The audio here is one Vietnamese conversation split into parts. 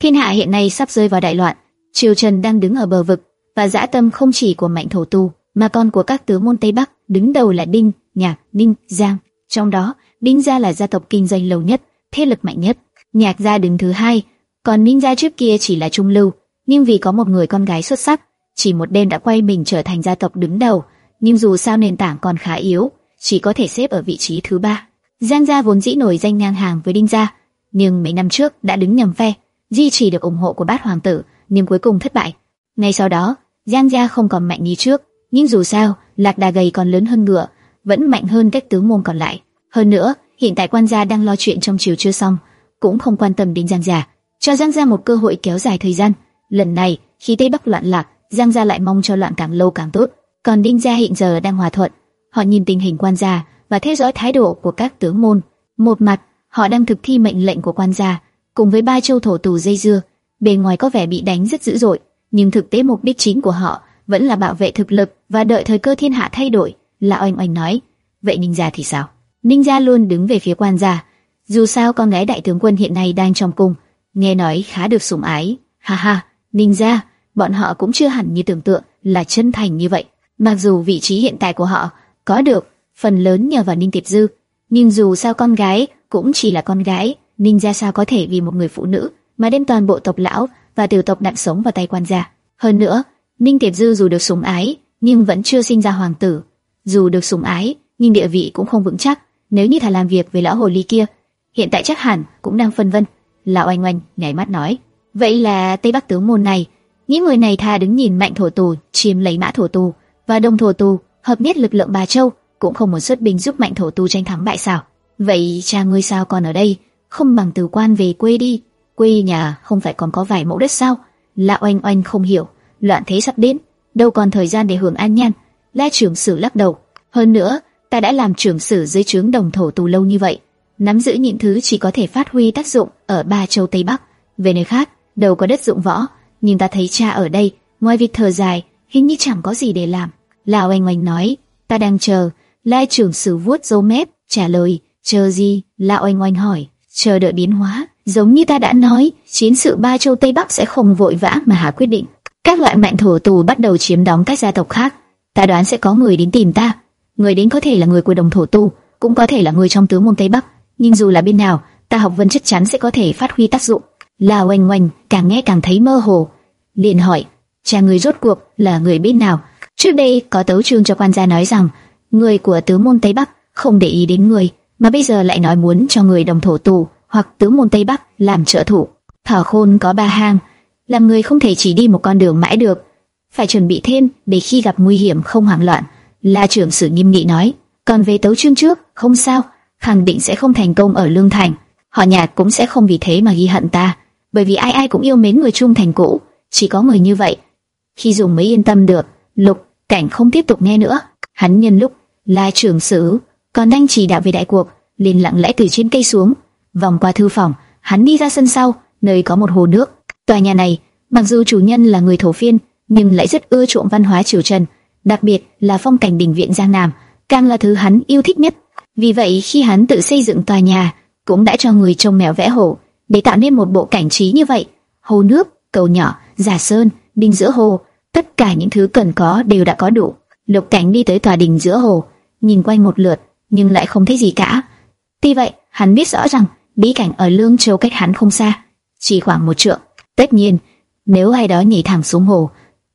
Thiên hạ hiện nay sắp rơi vào đại loạn, triều Trần đang đứng ở bờ vực, và dã tâm không chỉ của mạnh thổ tu, mà còn của các tướng môn Tây Bắc, đứng đầu là Đinh, Nhạc, Ninh, Giang. Trong đó, Đinh gia là gia tộc kinh doanh lâu nhất, thế lực mạnh nhất. Nhạc gia đứng thứ hai, còn Ninh gia trước kia chỉ là trung lưu, nhưng vì có một người con gái xuất sắc, chỉ một đêm đã quay mình trở thành gia tộc đứng đầu. Nhưng dù sao nền tảng còn khá yếu, chỉ có thể xếp ở vị trí thứ ba. Giang gia vốn dĩ nổi danh ngang hàng với Đinh gia, nhưng mấy năm trước đã đứng nhầm phe, duy trì được ủng hộ của bát hoàng tử, nhưng cuối cùng thất bại. Ngay sau đó, Giang gia không còn mạnh như trước, nhưng dù sao, lạc đà gầy còn lớn hơn ngựa, vẫn mạnh hơn các tướng môn còn lại. Hơn nữa, hiện tại quan gia đang lo chuyện trong triều chưa xong, cũng không quan tâm đến Giang gia, cho Giang gia một cơ hội kéo dài thời gian. Lần này, khi Tây Bắc loạn lạc, Giang gia lại mong cho loạn càng lâu càng tốt. Còn Đinh gia hiện giờ đang hòa thuận, họ nhìn tình hình quan gia và theo dõi thái độ của các tướng môn. Một mặt, họ đang thực thi mệnh lệnh của quan gia, cùng với ba châu thổ tù dây dưa, bề ngoài có vẻ bị đánh rất dữ dội, nhưng thực tế mục đích chính của họ vẫn là bảo vệ thực lực và đợi thời cơ thiên hạ thay đổi. Là oanh oanh nói, vậy Ninh gia thì sao? Ninh gia luôn đứng về phía quan gia. Dù sao con gái đại tướng quân hiện nay đang trong cung, nghe nói khá được sủng ái. Ha ha, Ninh gia, bọn họ cũng chưa hẳn như tưởng tượng là chân thành như vậy. Mặc dù vị trí hiện tại của họ có được phần lớn nhờ vào Ninh Tiệp Dư, nhưng dù sao con gái cũng chỉ là con gái, Ninh gia sao có thể vì một người phụ nữ mà đem toàn bộ tộc lão và tiểu tộc nạn sống vào tay quan gia. Hơn nữa, Ninh Tiệp Dư dù được sủng ái, nhưng vẫn chưa sinh ra hoàng tử. Dù được sủng ái, nhưng địa vị cũng không vững chắc. Nếu như thà làm việc với lão hồ ly kia, hiện tại chắc hẳn cũng đang phân vân. Lão oanh oanh nhảy mắt nói, vậy là Tây Bắc tướng môn này, những người này thà đứng nhìn mạnh thổ tù chiếm lấy mã thổ tù và đông thổ tù hợp nhất lực lượng bà châu, cũng không muốn xuất binh giúp mạnh thổ tù tranh thắng bại sao? Vậy cha ngươi sao còn ở đây, không bằng từ quan về quê đi? Quê nhà không phải còn có vài mẫu đất sao? Lão oanh oanh không hiểu, loạn thế sắp đến, đâu còn thời gian để hưởng an nhàn. La trưởng sử lắc đầu. Hơn nữa, ta đã làm trưởng sử dưới trướng đồng thổ tù lâu như vậy, nắm giữ những thứ chỉ có thể phát huy tác dụng ở ba châu tây bắc. Về nơi khác, đâu có đất dụng võ, nhưng ta thấy cha ở đây, ngoài việc thở dài, hình như chẳng có gì để làm. Lão oanh oanh nói, ta đang chờ. La trưởng sử vuốt râu mép, trả lời, chờ gì? Lão oanh oanh hỏi, chờ đợi biến hóa. Giống như ta đã nói, chiến sự ba châu Tây Bắc sẽ không vội vã mà hạ quyết định. Các loại mạnh thổ tù bắt đầu chiếm đóng các gia tộc khác. Ta đoán sẽ có người đến tìm ta. Người đến có thể là người của đồng thổ tu, cũng có thể là người trong tướng môn Tây Bắc. Nhưng dù là bên nào, ta học vân chắc chắn sẽ có thể phát huy tác dụng. La oanh oanh càng nghe càng thấy mơ hồ, liền hỏi: cha người rốt cuộc là người bên nào? Trước đây có tấu chương cho quan gia nói rằng người của tướng môn Tây Bắc không để ý đến người, mà bây giờ lại nói muốn cho người đồng thổ tù hoặc tướng môn Tây Bắc làm trợ thủ. Thở khôn có ba hang, làm người không thể chỉ đi một con đường mãi được, phải chuẩn bị thêm để khi gặp nguy hiểm không hoảng loạn. La trưởng sử nghiêm nghị nói, còn về tấu chương trước, không sao, khẳng định sẽ không thành công ở lương thành, họ nhạc cũng sẽ không vì thế mà ghi hận ta, bởi vì ai ai cũng yêu mến người trung thành cũ, chỉ có người như vậy, khi dùng mới yên tâm được. Lục cảnh không tiếp tục nghe nữa, hắn nhân lúc La trưởng sử còn đang chỉ đạo về đại cuộc, liền lặng lẽ từ trên cây xuống, vòng qua thư phòng, hắn đi ra sân sau, nơi có một hồ nước. Tòa nhà này, mặc dù chủ nhân là người thổ phiên, nhưng lại rất ưa chuộng văn hóa triều Trần, đặc biệt là phong cảnh đình viện Giang Nam, càng là thứ hắn yêu thích nhất. Vì vậy, khi hắn tự xây dựng tòa nhà, cũng đã cho người trông mèo vẽ hồ, để tạo nên một bộ cảnh trí như vậy. Hồ nước, cầu nhỏ, giả sơn, đình giữa hồ, tất cả những thứ cần có đều đã có đủ. Lục Cảnh đi tới tòa đình giữa hồ, nhìn quanh một lượt, nhưng lại không thấy gì cả. Tuy vậy, hắn biết rõ rằng bí cảnh ở Lương Châu cách hắn không xa, chỉ khoảng một trượng. Tất nhiên, nếu ai đó nhảy thẳng xuống hồ,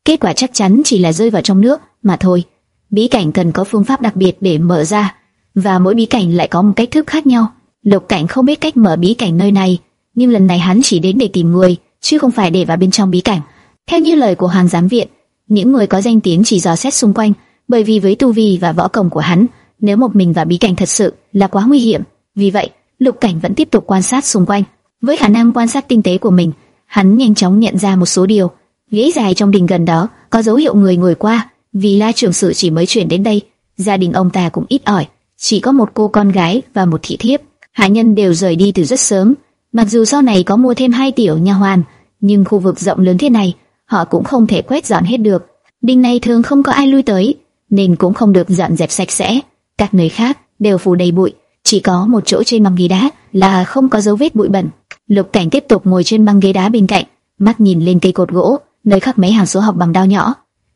kết quả chắc chắn chỉ là rơi vào trong nước mà thôi. Bí cảnh cần có phương pháp đặc biệt để mở ra, và mỗi bí cảnh lại có một cách thức khác nhau. Lục Cảnh không biết cách mở bí cảnh nơi này, nhưng lần này hắn chỉ đến để tìm người, chứ không phải để vào bên trong bí cảnh. Theo như lời của Hoàng giám viện, những người có danh tiếng chỉ dò xét xung quanh, bởi vì với tu vi và võ công của hắn, nếu một mình vào bí cảnh thật sự là quá nguy hiểm. Vì vậy, Lục Cảnh vẫn tiếp tục quan sát xung quanh. Với khả năng quan sát tinh tế của mình, hắn nhanh chóng nhận ra một số điều. Ghế dài trong đình gần đó có dấu hiệu người ngồi qua, vì La trưởng sự chỉ mới chuyển đến đây, gia đình ông ta cũng ít ỏi, chỉ có một cô con gái và một thị thiếp. Hạ nhân đều rời đi từ rất sớm, mặc dù sau này có mua thêm hai tiểu nha hoàn, nhưng khu vực rộng lớn thế này, họ cũng không thể quét dọn hết được. Đình này thường không có ai lui tới, nên cũng không được dọn dẹp sạch sẽ. Các nơi khác đều phủ đầy bụi, chỉ có một chỗ trên băng ghế đá là không có dấu vết bụi bẩn. Lục Cảnh tiếp tục ngồi trên băng ghế đá bên cạnh, mắt nhìn lên cây cột gỗ, nơi khắc mấy hàng số học bằng đao nhỏ.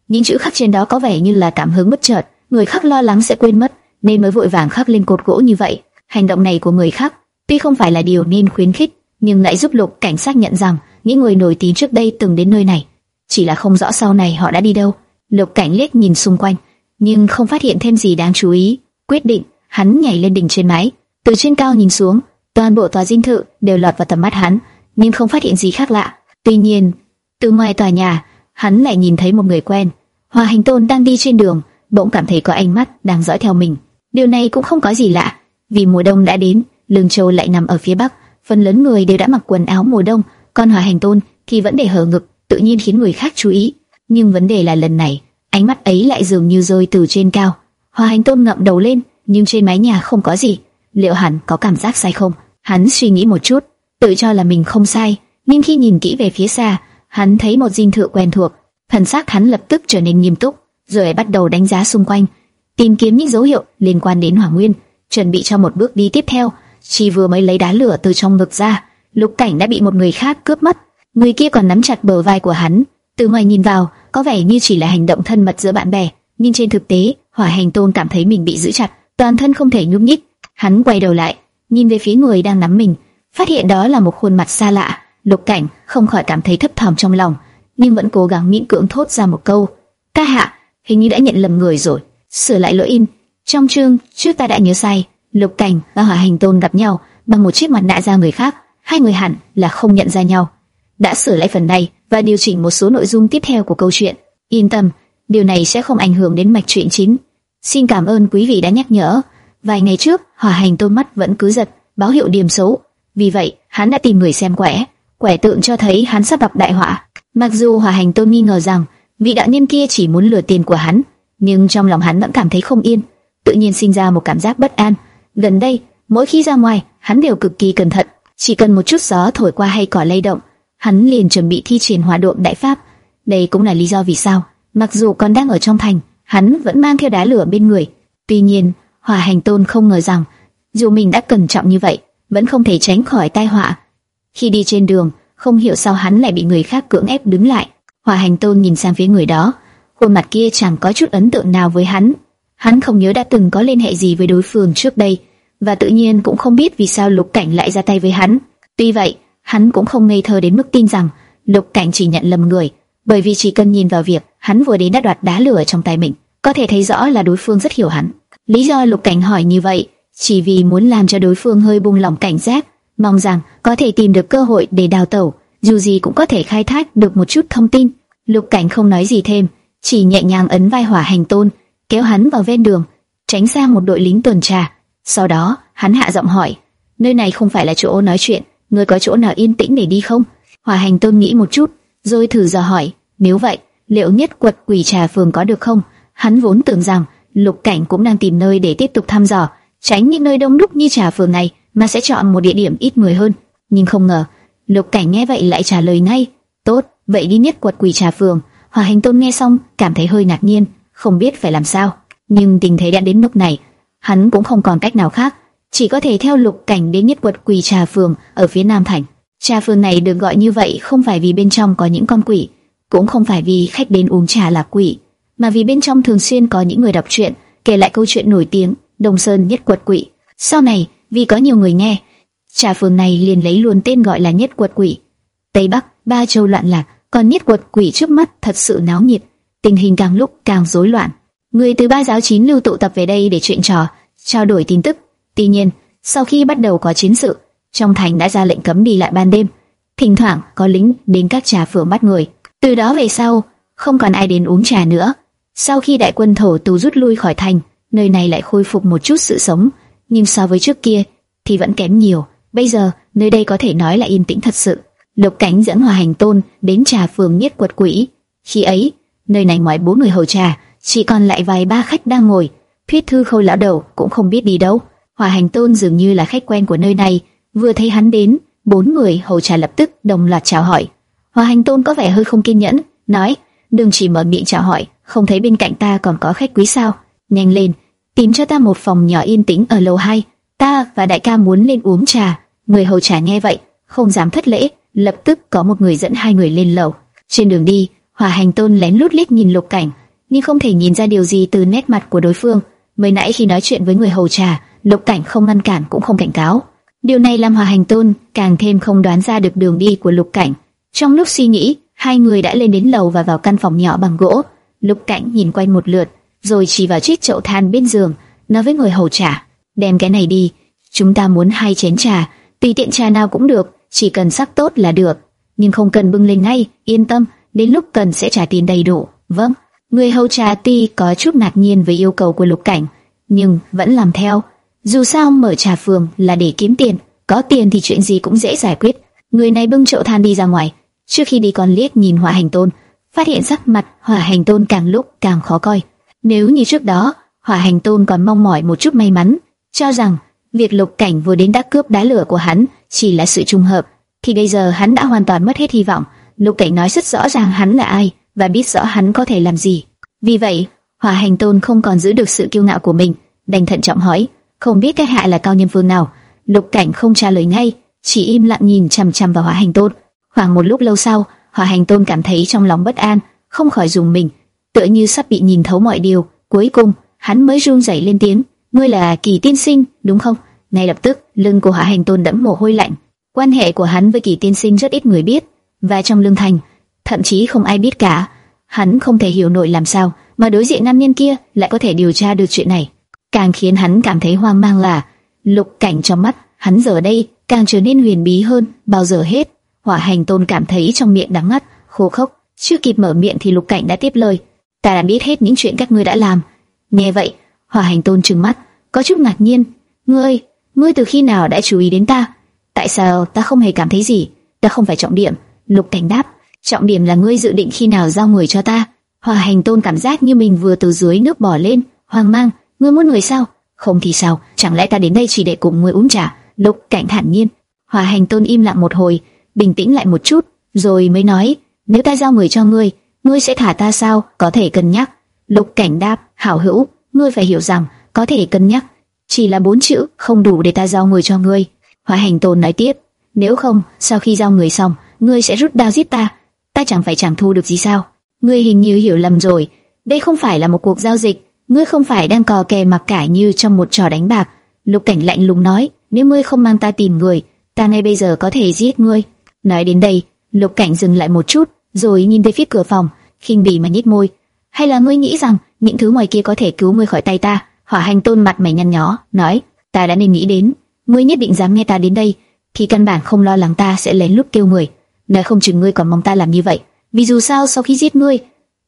Những chữ khắc trên đó có vẻ như là cảm hứng bất chợt, người khắc lo lắng sẽ quên mất, nên mới vội vàng khắc lên cột gỗ như vậy. Hành động này của người khắc, tuy không phải là điều nên khuyến khích, nhưng lại giúp Lục Cảnh xác nhận rằng những người nổi tiếng trước đây từng đến nơi này, chỉ là không rõ sau này họ đã đi đâu. Lục Cảnh liếc nhìn xung quanh, nhưng không phát hiện thêm gì đáng chú ý. Quyết định, hắn nhảy lên đỉnh trên mái, từ trên cao nhìn xuống, toàn bộ tòa dinh thự đều lọt vào tầm mắt hắn, nhưng không phát hiện gì khác lạ. Tuy nhiên, từ ngoài tòa nhà, hắn lại nhìn thấy một người quen. Hòa Hành Tôn đang đi trên đường, bỗng cảm thấy có ánh mắt đang dõi theo mình. Điều này cũng không có gì lạ, vì mùa đông đã đến, Lương Châu lại nằm ở phía bắc, phần lớn người đều đã mặc quần áo mùa đông, còn Hòa Hành Tôn thì vẫn để hở ngực, tự nhiên khiến người khác chú ý. Nhưng vấn đề là lần này, ánh mắt ấy lại dường như rơi từ trên cao. Hoa Hành Tôn ngậm đầu lên, nhưng trên mái nhà không có gì. Liệu hắn có cảm giác sai không? Hắn suy nghĩ một chút, tự cho là mình không sai, nhưng khi nhìn kỹ về phía xa, hắn thấy một dinh thự quen thuộc, thần sắc hắn lập tức trở nên nghiêm túc, rồi bắt đầu đánh giá xung quanh, tìm kiếm những dấu hiệu liên quan đến Hỏa Nguyên, chuẩn bị cho một bước đi tiếp theo. Chỉ vừa mới lấy đá lửa từ trong ngực ra, Lục Cảnh đã bị một người khác cướp mất. Người kia còn nắm chặt bờ vai của hắn, từ ngoài nhìn vào, có vẻ như chỉ là hành động thân mật giữa bạn bè, nhưng trên thực tế, Hỏa Hành Tôn cảm thấy mình bị giữ chặt, toàn thân không thể nhúc nhích. Hắn quay đầu lại, nhìn về phía người đang nắm mình, phát hiện đó là một khuôn mặt xa lạ. Lục Cảnh không khỏi cảm thấy thấp thỏm trong lòng, nhưng vẫn cố gắng miễn cưỡng thốt ra một câu: "Ca hạ, hình như đã nhận lầm người rồi." Sửa lại lỗi in. Trong chương trước ta đã nhớ sai, Lục Cảnh và Hỏa Hành Tôn gặp nhau bằng một chiếc mặt nạ da người khác, hai người hẳn là không nhận ra nhau. Đã sửa lại phần này và điều chỉnh một số nội dung tiếp theo của câu chuyện. Yên tâm, điều này sẽ không ảnh hưởng đến mạch truyện chính. Xin cảm ơn quý vị đã nhắc nhở. Vài ngày trước, Hỏa Hành Tôn mắt vẫn cứ giật, báo hiệu điểm xấu. Vì vậy, hắn đã tìm người xem quẻ. Quẻ tượng cho thấy hắn sắp gặp đại họa. Mặc dù Hỏa Hành Tôn nghi ngờ rằng vị đại nhân kia chỉ muốn lừa tiền của hắn, nhưng trong lòng hắn vẫn cảm thấy không yên, tự nhiên sinh ra một cảm giác bất an. Gần đây, mỗi khi ra ngoài, hắn đều cực kỳ cẩn thận, chỉ cần một chút gió thổi qua hay cỏ lay động, hắn liền chuẩn bị thi triển hỏa độn đại pháp. Đây cũng là lý do vì sao, mặc dù còn đang ở trong thành, hắn vẫn mang theo đá lửa bên người. Tuy nhiên, Hỏa Hành Tôn không ngờ rằng, dù mình đã cẩn trọng như vậy, vẫn không thể tránh khỏi tai họa. Khi đi trên đường, không hiểu sao hắn lại bị người khác cưỡng ép đứng lại. Hỏa Hành Tôn nhìn sang phía người đó, khuôn mặt kia chẳng có chút ấn tượng nào với hắn. Hắn không nhớ đã từng có liên hệ gì với đối phương trước đây, và tự nhiên cũng không biết vì sao Lục Cảnh lại ra tay với hắn. Tuy vậy, hắn cũng không ngây thơ đến mức tin rằng Lục Cảnh chỉ nhận lầm người, bởi vì chỉ cần nhìn vào việc hắn vừa đến đã đoạt đá lửa trong tay mình, có thể thấy rõ là đối phương rất hiểu hắn. Lý do Lục Cảnh hỏi như vậy, chỉ vì muốn làm cho đối phương hơi buông lỏng cảnh giác, mong rằng có thể tìm được cơ hội để đào tẩu, dù gì cũng có thể khai thác được một chút thông tin. Lục Cảnh không nói gì thêm, chỉ nhẹ nhàng ấn vai Hỏa Hành Tôn, kéo hắn vào ven đường, tránh sang một đội lính tuần tra. Sau đó, hắn hạ giọng hỏi, nơi này không phải là chỗ nói chuyện, ngươi có chỗ nào yên tĩnh để đi không? Hỏa Hành Tôn nghĩ một chút, rồi thử dò hỏi, nếu vậy, liệu nhất quật quỷ trà phường có được không? Hắn vốn tưởng rằng Lục Cảnh cũng đang tìm nơi để tiếp tục thăm dò, tránh những nơi đông đúc như trà phường này, mà sẽ chọn một địa điểm ít người hơn. Nhưng không ngờ, Lục Cảnh nghe vậy lại trả lời ngay, tốt, vậy đi nhất quật quỷ trà phường. hòa Hành Tôn nghe xong, cảm thấy hơi ngạc nhiên, không biết phải làm sao. Nhưng tình thế đã đến lúc này, hắn cũng không còn cách nào khác, chỉ có thể theo Lục Cảnh đến nhất quật quỷ trà phường ở phía Nam Thành. Trà phường này được gọi như vậy không phải vì bên trong có những con quỷ, cũng không phải vì khách đến uống trà là quỷ, mà vì bên trong thường xuyên có những người đọc truyện, kể lại câu chuyện nổi tiếng Đông Sơn Nhất Quật Quỷ. Sau này, vì có nhiều người nghe, trà phường này liền lấy luôn tên gọi là Nhất Quật Quỷ. Tây Bắc, ba châu loạn lạc, còn Nhất Quật Quỷ trước mắt thật sự náo nhiệt, tình hình càng lúc càng rối loạn. Người từ ba giáo chín lưu tụ tập về đây để chuyện trò, trao đổi tin tức. Tuy nhiên, sau khi bắt đầu có chiến sự, trong thành đã ra lệnh cấm đi lại ban đêm. Thỉnh thoảng có lính đến các trà phường bắt người. Từ đó về sau, không còn ai đến uống trà nữa. Sau khi đại quân thổ tù rút lui khỏi thành, nơi này lại khôi phục một chút sự sống, nhưng so với trước kia thì vẫn kém nhiều. Bây giờ, nơi đây có thể nói là yên tĩnh thật sự. Lục Cảnh dẫn Hòa Hành Tôn đến trà phường miết Quật Quỷ. Khi ấy, nơi này ngoài bốn người hầu trà, chỉ còn lại vài ba khách đang ngồi. Thuyết thư khâu lão đầu cũng không biết đi đâu. Hòa Hành Tôn dường như là khách quen của nơi này, vừa thấy hắn đến, bốn người hầu trà lập tức đồng loạt chào hỏi. Hòa Hành Tôn có vẻ hơi không kiên nhẫn, nói: đừng chỉ mở miệng chào hỏi, không thấy bên cạnh ta còn có khách quý sao? Nhanh lên, tìm cho ta một phòng nhỏ yên tĩnh ở lầu 2, ta và đại ca muốn lên uống trà. Người hầu trà nghe vậy, không dám thất lễ, lập tức có một người dẫn hai người lên lầu. Trên đường đi, hòa Hành Tôn lén lút liếc nhìn Lục Cảnh, nhưng không thể nhìn ra điều gì từ nét mặt của đối phương. Mới nãy khi nói chuyện với người hầu trà, Lục Cảnh không ngăn cản cũng không cảnh cáo. Điều này làm hòa Hành Tôn càng thêm không đoán ra được đường đi của Lục Cảnh. Trong lúc suy nghĩ, hai người đã lên đến lầu và vào căn phòng nhỏ bằng gỗ. Lục Cảnh nhìn quanh một lượt, rồi chỉ vào chiếc chậu than bên giường, nói với người hầu trà: "Đem cái này đi, chúng ta muốn hai chén trà, tùy tiện trà nào cũng được, chỉ cần sắc tốt là được, nhưng không cần bưng lên ngay, yên tâm, đến lúc cần sẽ trả tiền đầy đủ." "Vâng." Người hầu trà ti có chút ngạc nhiên với yêu cầu của Lục Cảnh, nhưng vẫn làm theo. Dù sao mở trà phường là để kiếm tiền, có tiền thì chuyện gì cũng dễ giải quyết. Người này bưng chậu than đi ra ngoài, trước khi đi còn liếc nhìn Hỏa Hành Tôn, phát hiện sắc mặt Hỏa Hành Tôn càng lúc càng khó coi. Nếu như trước đó, Hỏa Hành Tôn còn mong mỏi một chút may mắn, cho rằng việc Lục Cảnh vừa đến đã cướp đá lửa của hắn chỉ là sự trùng hợp, thì bây giờ hắn đã hoàn toàn mất hết hy vọng. Lục Cảnh nói rất rõ ràng hắn là ai và biết rõ hắn có thể làm gì. Vì vậy, Hỏa Hành Tôn không còn giữ được sự kiêu ngạo của mình, đành thận trọng hỏi, không biết cái hạ là cao nhân phương nào. Lục Cảnh không trả lời ngay, chỉ im lặng nhìn chằm chằm vào Hỏa Hành Tôn. Khoảng một lúc lâu sau, Hỏa Hành Tôn cảm thấy trong lòng bất an, không khỏi dùng mình, tựa như sắp bị nhìn thấu mọi điều. Cuối cùng, hắn mới run rẩy lên tiếng, "Ngươi là Kỳ Tiên Sinh, đúng không?" Ngay lập tức, lưng của Hỏa Hành Tôn đẫm mồ hôi lạnh. Quan hệ của hắn với Kỳ Tiên Sinh rất ít người biết, và trong lương thành, thậm chí không ai biết cả. Hắn không thể hiểu nổi làm sao mà đối diện nam nhân kia lại có thể điều tra được chuyện này. Càng khiến hắn cảm thấy hoang mang là lục cảnh trong mắt hắn giờ đây càng trở nên huyền bí hơn bao giờ hết. Hỏa hành tôn cảm thấy trong miệng đắng ngắt, khô khốc. Chưa kịp mở miệng thì lục cảnh đã tiếp lời. Ta đã biết hết những chuyện các ngươi đã làm. Nghe vậy, hỏa hành tôn trừng mắt, có chút ngạc nhiên. Ngươi, ngươi từ khi nào đã chú ý đến ta? Tại sao ta không hề cảm thấy gì? Ta không phải trọng điểm. Lục cảnh đáp, trọng điểm là ngươi dự định khi nào giao người cho ta. Hỏa hành tôn cảm giác như mình vừa từ dưới nước bò lên, hoang mang. Ngươi muốn người sao? Không thì sao? Chẳng lẽ ta đến đây chỉ để cùng ngươi uống trà? Lục cảnh thản nhiên. hòa hành tôn im lặng một hồi, bình tĩnh lại một chút, rồi mới nói: nếu ta giao người cho ngươi, ngươi sẽ thả ta sao? Có thể cân nhắc. Lục cảnh đáp: hảo hữu, ngươi phải hiểu rằng có thể cân nhắc, chỉ là bốn chữ không đủ để ta giao người cho ngươi. Hòa hành tôn nói tiếp: nếu không, sau khi giao người xong, ngươi sẽ rút đao giết ta, ta chẳng phải chẳng thu được gì sao? Ngươi hình như hiểu lầm rồi, đây không phải là một cuộc giao dịch, ngươi không phải đang cò kè mặc cả như trong một trò đánh bạc. Lục Cảnh lạnh lùng nói, nếu ngươi không mang ta tìm người, ta ngay bây giờ có thể giết ngươi. Nói đến đây, Lục Cảnh dừng lại một chút, rồi nhìn về phía cửa phòng, khinh bỉ mà nhếch môi. Hay là ngươi nghĩ rằng những thứ ngoài kia có thể cứu ngươi khỏi tay ta? Hỏa Hành Tôn mặt mày nhăn nhó, nói, ta đã nên nghĩ đến, ngươi nhất định dám nghe ta đến đây, thì căn bản không lo lắng ta sẽ lén lút kêu người. Nói không chừng ngươi còn mong ta làm như vậy, vì dù sao sau khi giết ngươi,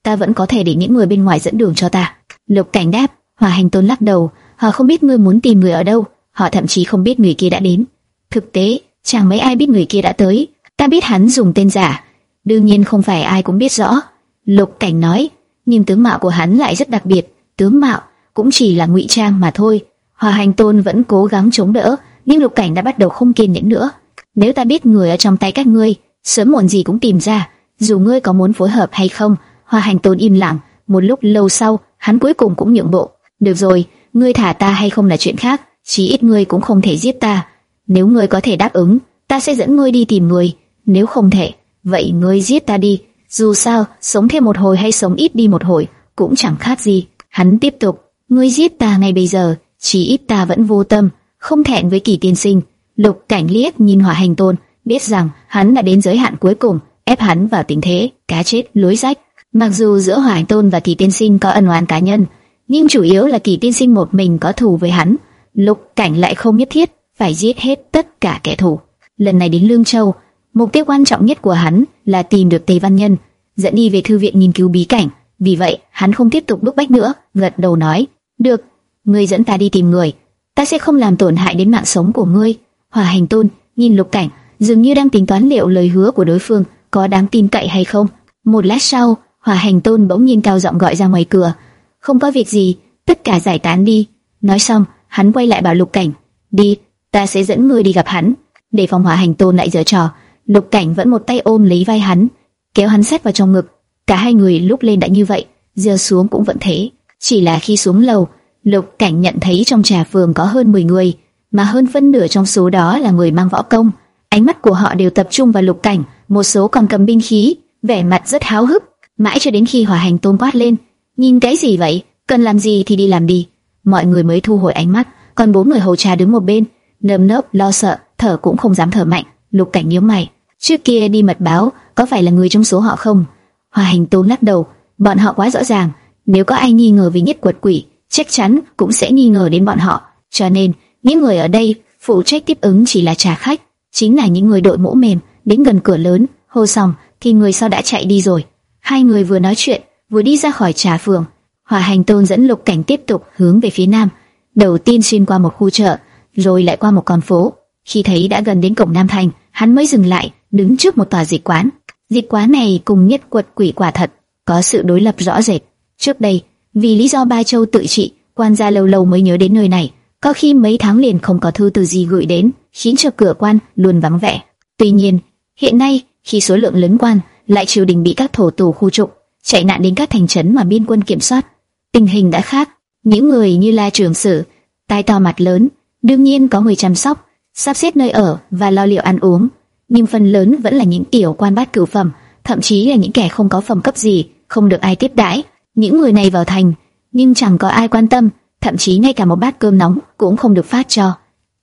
ta vẫn có thể để những người bên ngoài dẫn đường cho ta. Lục Cảnh đáp, hòa Hành Tôn lắc đầu, họ không biết ngươi muốn tìm người ở đâu, họ thậm chí không biết người kia đã đến. Thực tế, chẳng mấy ai biết người kia đã tới. Ta biết hắn dùng tên giả, đương nhiên không phải ai cũng biết rõ. Lục Cảnh nói, nhưng tướng mạo của hắn lại rất đặc biệt, tướng mạo cũng chỉ là ngụy trang mà thôi. Hòa Hành Tôn vẫn cố gắng chống đỡ, nhưng Lục Cảnh đã bắt đầu không kiên nhẫn nữa. Nếu ta biết người ở trong tay các ngươi, sớm muộn gì cũng tìm ra, dù ngươi có muốn phối hợp hay không. hòa Hành Tôn im lặng, một lúc lâu sau, hắn cuối cùng cũng nhượng bộ. Được rồi, ngươi thả ta hay không là chuyện khác, chí ít ngươi cũng không thể giết ta. Nếu ngươi có thể đáp ứng, ta sẽ dẫn ngươi đi tìm người. Nếu không thể, vậy ngươi giết ta đi. Dù sao, sống thêm một hồi hay sống ít đi một hồi, cũng chẳng khác gì. Hắn tiếp tục, ngươi giết ta ngay bây giờ, chí ít ta vẫn vô tâm, không thẹn với kỳ tiên sinh. Lục cảnh liếc nhìn hỏa hành tôn, biết rằng hắn đã đến giới hạn cuối cùng, ép hắn vào tình thế cá chết lối rách. Mặc dù giữa Hoài tôn và kỳ tiên sinh có ân oán cá nhân, nhưng chủ yếu là kỳ tiên sinh một mình có thù với hắn. Lục cảnh lại không nhất thiết phải giết hết tất cả kẻ thù. Lần này đến Lương Châu, mục tiêu quan trọng nhất của hắn là tìm được Tề Văn Nhân, dẫn đi về thư viện nghiên cứu bí cảnh. Vì vậy, hắn không tiếp tục bức bách nữa, gật đầu nói: "Được, ngươi dẫn ta đi tìm người, ta sẽ không làm tổn hại đến mạng sống của ngươi." Hòa Hành Tôn nhìn Lục Cảnh, dường như đang tính toán liệu lời hứa của đối phương có đáng tin cậy hay không. Một lát sau, Hỏa Hành Tôn bỗng nhiên cao giọng gọi ra ngoài cửa: "Không có việc gì, tất cả giải tán đi." Nói xong, hắn quay lại bảo Lục Cảnh: "Đi, ta sẽ dẫn ngươi đi gặp hắn." Để phòng Hỏa Hành Tôn lại giở trò, Lục Cảnh vẫn một tay ôm lấy vai hắn, kéo hắn sát vào trong ngực. Cả hai người lúc lên đã như vậy, giờ xuống cũng vẫn thế. Chỉ là khi xuống lầu, Lục Cảnh nhận thấy trong trà phường có hơn 10 người, mà hơn phân nửa trong số đó là người mang võ công. ánh mắt của họ đều tập trung vào Lục Cảnh, một số còn cầm binh khí, vẻ mặt rất háo hức, mãi cho đến khi Hỏa Hành Tôn quát lên, nhìn cái gì vậy, cần làm gì thì đi làm đi. Mọi người mới thu hồi ánh mắt, còn bốn người hầu trà đứng một bên, nơm nớp lo sợ, thở cũng không dám thở mạnh. Lục Cảnh nhíu mày, trước kia đi mật báo, có phải là người trong số họ không? Hỏa Hành Tôn lắc đầu, bọn họ quá rõ ràng, nếu có ai nghi ngờ về nhất quật quỷ, chắc chắn cũng sẽ nghi ngờ đến bọn họ, cho nên những người ở đây phụ trách tiếp ứng chỉ là trà khách, chính là những người đội mũ mềm đến gần cửa lớn, hô xong thì người sau đã chạy đi rồi. Hai người vừa nói chuyện, vừa đi ra khỏi trà phường. Hỏa Hành Tôn dẫn Lục Cảnh tiếp tục hướng về phía nam, đầu tiên xuyên qua một khu chợ, rồi lại qua một con phố. Khi thấy đã gần đến cổng Nam Thành, hắn mới dừng lại, đứng trước một tòa dịch quán. Dịch quán này cùng nhất quật quỷ quả thật có sự đối lập rõ rệt. Trước đây, vì lý do Ba Châu tự trị, quan gia lâu lâu mới nhớ đến nơi này, có khi mấy tháng liền không có thư từ gì gửi đến, khiến cho cửa quan luôn vắng vẻ. Tuy nhiên, hiện nay khi số lượng lớn quan lại triều đình bị các thổ tù khu trục, chạy nạn đến các thành trấn mà biên quân kiểm soát, tình hình đã khác. Những người như La Trường Sử, tai to mặt lớn, đương nhiên có người chăm sóc, sắp xếp nơi ở và lo liệu ăn uống, nhưng phần lớn vẫn là những tiểu quan bát cửu phẩm, thậm chí là những kẻ không có phẩm cấp gì, không được ai tiếp đãi. Những người này vào thành, nhưng chẳng có ai quan tâm, thậm chí ngay cả một bát cơm nóng cũng không được phát cho.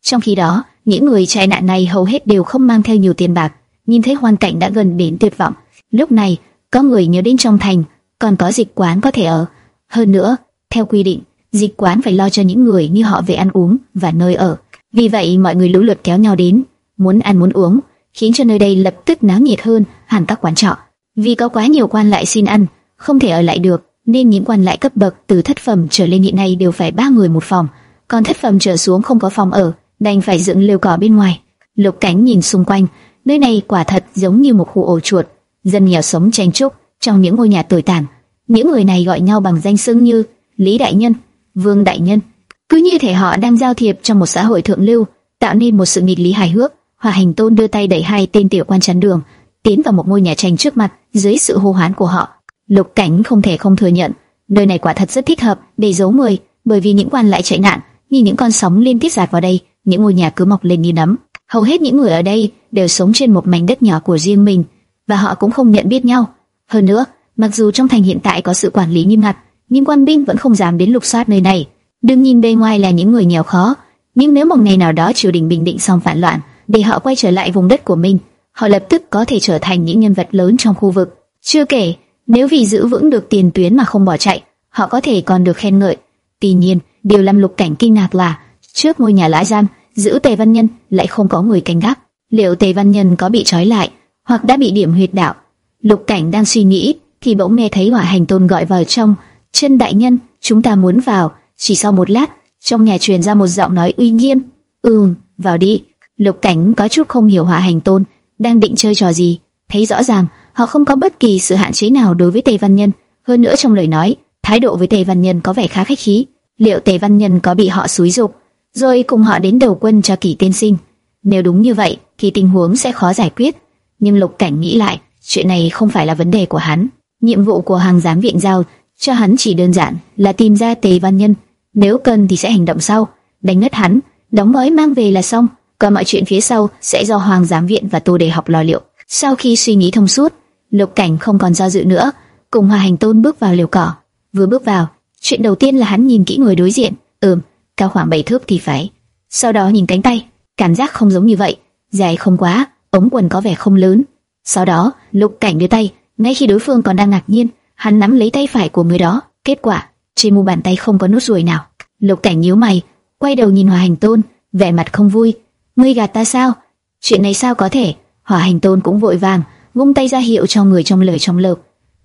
Trong khi đó, những người chạy nạn này hầu hết đều không mang theo nhiều tiền bạc, nhìn thấy hoàn cảnh đã gần đến tuyệt vọng. Lúc này, có người nhớ đến trong thành, còn có dịch quán có thể ở. Hơn nữa, theo quy định, dịch quán phải lo cho những người như họ về ăn uống và nơi ở. Vì vậy, mọi người lũ lượt kéo nhau đến, muốn ăn muốn uống, khiến cho nơi đây lập tức náo nhiệt hơn hẳn các quán trọ. Vì có quá nhiều quan lại xin ăn, không thể ở lại được, nên những quan lại cấp bậc từ thất phẩm trở lên hiện nay đều phải ba người một phòng, còn thất phẩm trở xuống không có phòng ở, đành phải dựng lều cỏ bên ngoài. Lục Cảnh nhìn xung quanh, nơi này quả thật giống như một khu ổ chuột, dân nghèo sống chen chúc trong những ngôi nhà tồi tàn. Những người này gọi nhau bằng danh xưng như Lý đại nhân, Vương đại nhân, cứ như thể họ đang giao thiệp trong một xã hội thượng lưu, tạo nên một sự nghịch lý hài hước. Hòa Hành Tôn đưa tay đẩy hai tên tiểu quan chắn đường, tiến vào một ngôi nhà tranh trước mặt, dưới sự hô hoán của họ. Lục Cảnh không thể không thừa nhận, nơi này quả thật rất thích hợp để giấu người, bởi vì những quan lại chạy nạn, như những con sóng liên tiếp dạt vào đây, những ngôi nhà cứ mọc lên như nấm. Hầu hết những người ở đây đều sống trên một mảnh đất nhỏ của riêng mình, và họ cũng không nhận biết nhau. Hơn nữa, mặc dù trong thành hiện tại có sự quản lý nghiêm ngặt, nhưng quan binh vẫn không dám đến lục soát nơi này. Đừng nhìn bề ngoài là những người nghèo khó, nhưng nếu một ngày nào đó triều đình bình định xong phản loạn, để họ quay trở lại vùng đất của mình, họ lập tức có thể trở thành những nhân vật lớn trong khu vực. Chưa kể, nếu vì giữ vững được tiền tuyến mà không bỏ chạy, họ có thể còn được khen ngợi. Tuy nhiên, điều làm lục cảnh kinh ngạc là trước ngôi nhà lã giam giữ Tề Văn Nhân lại không có người canh gác. Liệu Tề Văn Nhân có bị trói lại, hoặc đã bị điểm huyệt đạo? Lục cảnh đang suy nghĩ, thì bỗng nghe thấy hỏa hành tôn gọi vào trong. Chân đại nhân, chúng ta muốn vào. Chỉ sau một lát, trong nhà truyền ra một giọng nói uy nghiêm. Ừm, vào đi. Lục cảnh có chút không hiểu hỏa hành tôn đang định chơi trò gì. Thấy rõ ràng họ không có bất kỳ sự hạn chế nào đối với Tề Văn Nhân. Hơn nữa trong lời nói, thái độ với Tề Văn Nhân có vẻ khá khách khí. Liệu Tề Văn Nhân có bị họ xúi dục, rồi cùng họ đến đầu quân cho kỳ Tiên Sinh? Nếu đúng như vậy, thì tình huống sẽ khó giải quyết. Nhưng Lục Cảnh nghĩ lại, chuyện này không phải là vấn đề của hắn. Nhiệm vụ của hàng giám viện giao cho hắn chỉ đơn giản là tìm ra Tề Văn Nhân, nếu cần thì sẽ hành động sau, đánh ngất hắn, đóng gói mang về là xong. Còn mọi chuyện phía sau sẽ do Hoàng giám viện và Tô Đề học lo liệu. Sau khi suy nghĩ thông suốt, Lục Cảnh không còn do dự nữa, cùng Hoa Hành Tôn bước vào liều cỏ. Vừa bước vào, chuyện đầu tiên là hắn nhìn kỹ người đối diện. Ừm, cao khoảng 7 thước thì phải. Sau đó nhìn cánh tay, cảm giác không giống như vậy, dài không quá, ống quần có vẻ không lớn. Sau đó, Lục Cảnh đưa tay, ngay khi đối phương còn đang ngạc nhiên, hắn nắm lấy tay phải của người đó. Kết quả, trên mu bàn tay không có nốt ruồi nào. Lục Cảnh nhíu mày, quay đầu nhìn hòa Hành Tôn, vẻ mặt không vui. Ngươi gạt ta sao? Chuyện này sao có thể? Hỏa Hành Tôn cũng vội vàng, vung tay ra hiệu cho người trong lời trong lợp.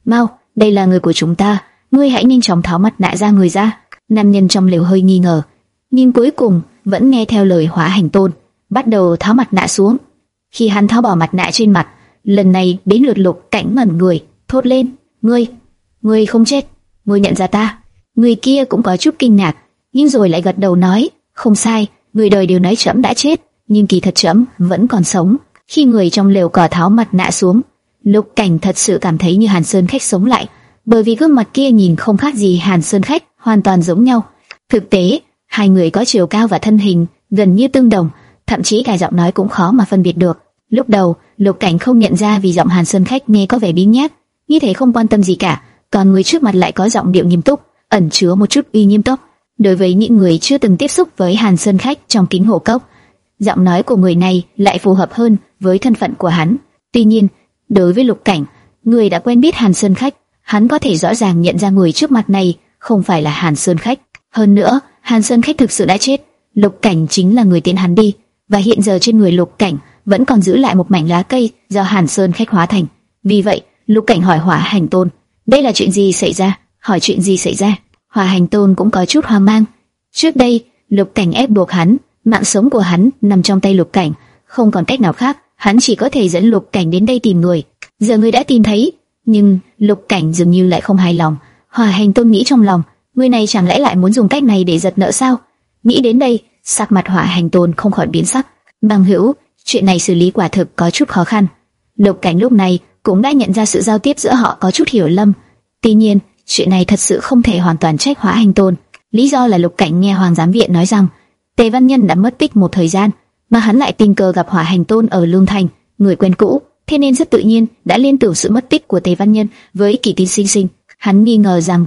Mau, đây là người của chúng ta, ngươi hãy nhanh chóng tháo mặt nạ ra người ra. Nam nhân trong lều hơi nghi ngờ, nhưng cuối cùng vẫn nghe theo lời Hỏa Hành Tôn, bắt đầu tháo mặt nạ xuống. Khi hắn tháo bỏ mặt nạ trên mặt, lần này đến lượt lục cảnh ngẩn người, thốt lên, ngươi, ngươi không chết, ngươi nhận ra ta. Người kia cũng có chút kinh ngạc, nhưng rồi lại gật đầu nói, không sai, người đời đều nói trẫm đã chết nhưng kỳ thật trẫm vẫn còn sống. Khi người trong lều cỏ tháo mặt nạ xuống, Lục Cảnh thật sự cảm thấy như Hàn Sơn Khách sống lại, bởi vì gương mặt kia nhìn không khác gì Hàn Sơn Khách, hoàn toàn giống nhau. Thực tế, hai người có chiều cao và thân hình gần như tương đồng, thậm chí cả giọng nói cũng khó mà phân biệt được. Lúc đầu, Lục Cảnh không nhận ra vì giọng Hàn Sơn khách nghe có vẻ biếng nhác, như thể không quan tâm gì cả, còn người trước mặt lại có giọng điệu nghiêm túc, ẩn chứa một chút uy nghiêm tốc. Đối với những người chưa từng tiếp xúc với Hàn Sơn khách trong kính hồ cốc, giọng nói của người này lại phù hợp hơn với thân phận của hắn. Tuy nhiên, đối với Lục Cảnh, người đã quen biết Hàn Sơn khách, hắn có thể rõ ràng nhận ra người trước mặt này không phải là Hàn Sơn khách. Hơn nữa, Hàn Sơn khách thực sự đã chết, Lục Cảnh chính là người tiến hắn đi, và hiện giờ trên người Lục Cảnh vẫn còn giữ lại một mảnh lá cây do Hàn Sơn khách hóa thành. Vì vậy, Lục Cảnh hỏi Hỏa Hành Tôn, đây là chuyện gì xảy ra? Hỏi chuyện gì xảy ra? Hỏa Hành Tôn cũng có chút hoang mang. Trước đây, Lục Cảnh ép buộc hắn, mạng sống của hắn nằm trong tay Lục Cảnh, không còn cách nào khác, hắn chỉ có thể dẫn Lục Cảnh đến đây tìm người. Giờ người đã tìm thấy, nhưng Lục Cảnh dường như lại không hài lòng. Hỏa Hành Tôn nghĩ trong lòng, người này chẳng lẽ lại muốn dùng cách này để giật nợ sao? Nghĩ đến đây, sắc mặt Hỏa Hành Tôn không khỏi biến sắc. Bằng hữu, chuyện này xử lý quả thực có chút khó khăn. Lục Cảnh lúc này cũng đã nhận ra sự giao tiếp giữa họ có chút hiểu lầm. Tuy nhiên, chuyện này thật sự không thể hoàn toàn trách Hỏa Hành Tôn. Lý do là Lục Cảnh nghe Hoàng giám viện nói rằng Tề Văn Nhân đã mất tích một thời gian, mà hắn lại tình cờ gặp Hỏa Hành Tôn ở Lương Thành, người quen cũ, thế nên rất tự nhiên đã liên tưởng sự mất tích của Tề Văn Nhân với kỷ Tín Sinh Sinh. Hắn nghi ngờ rằng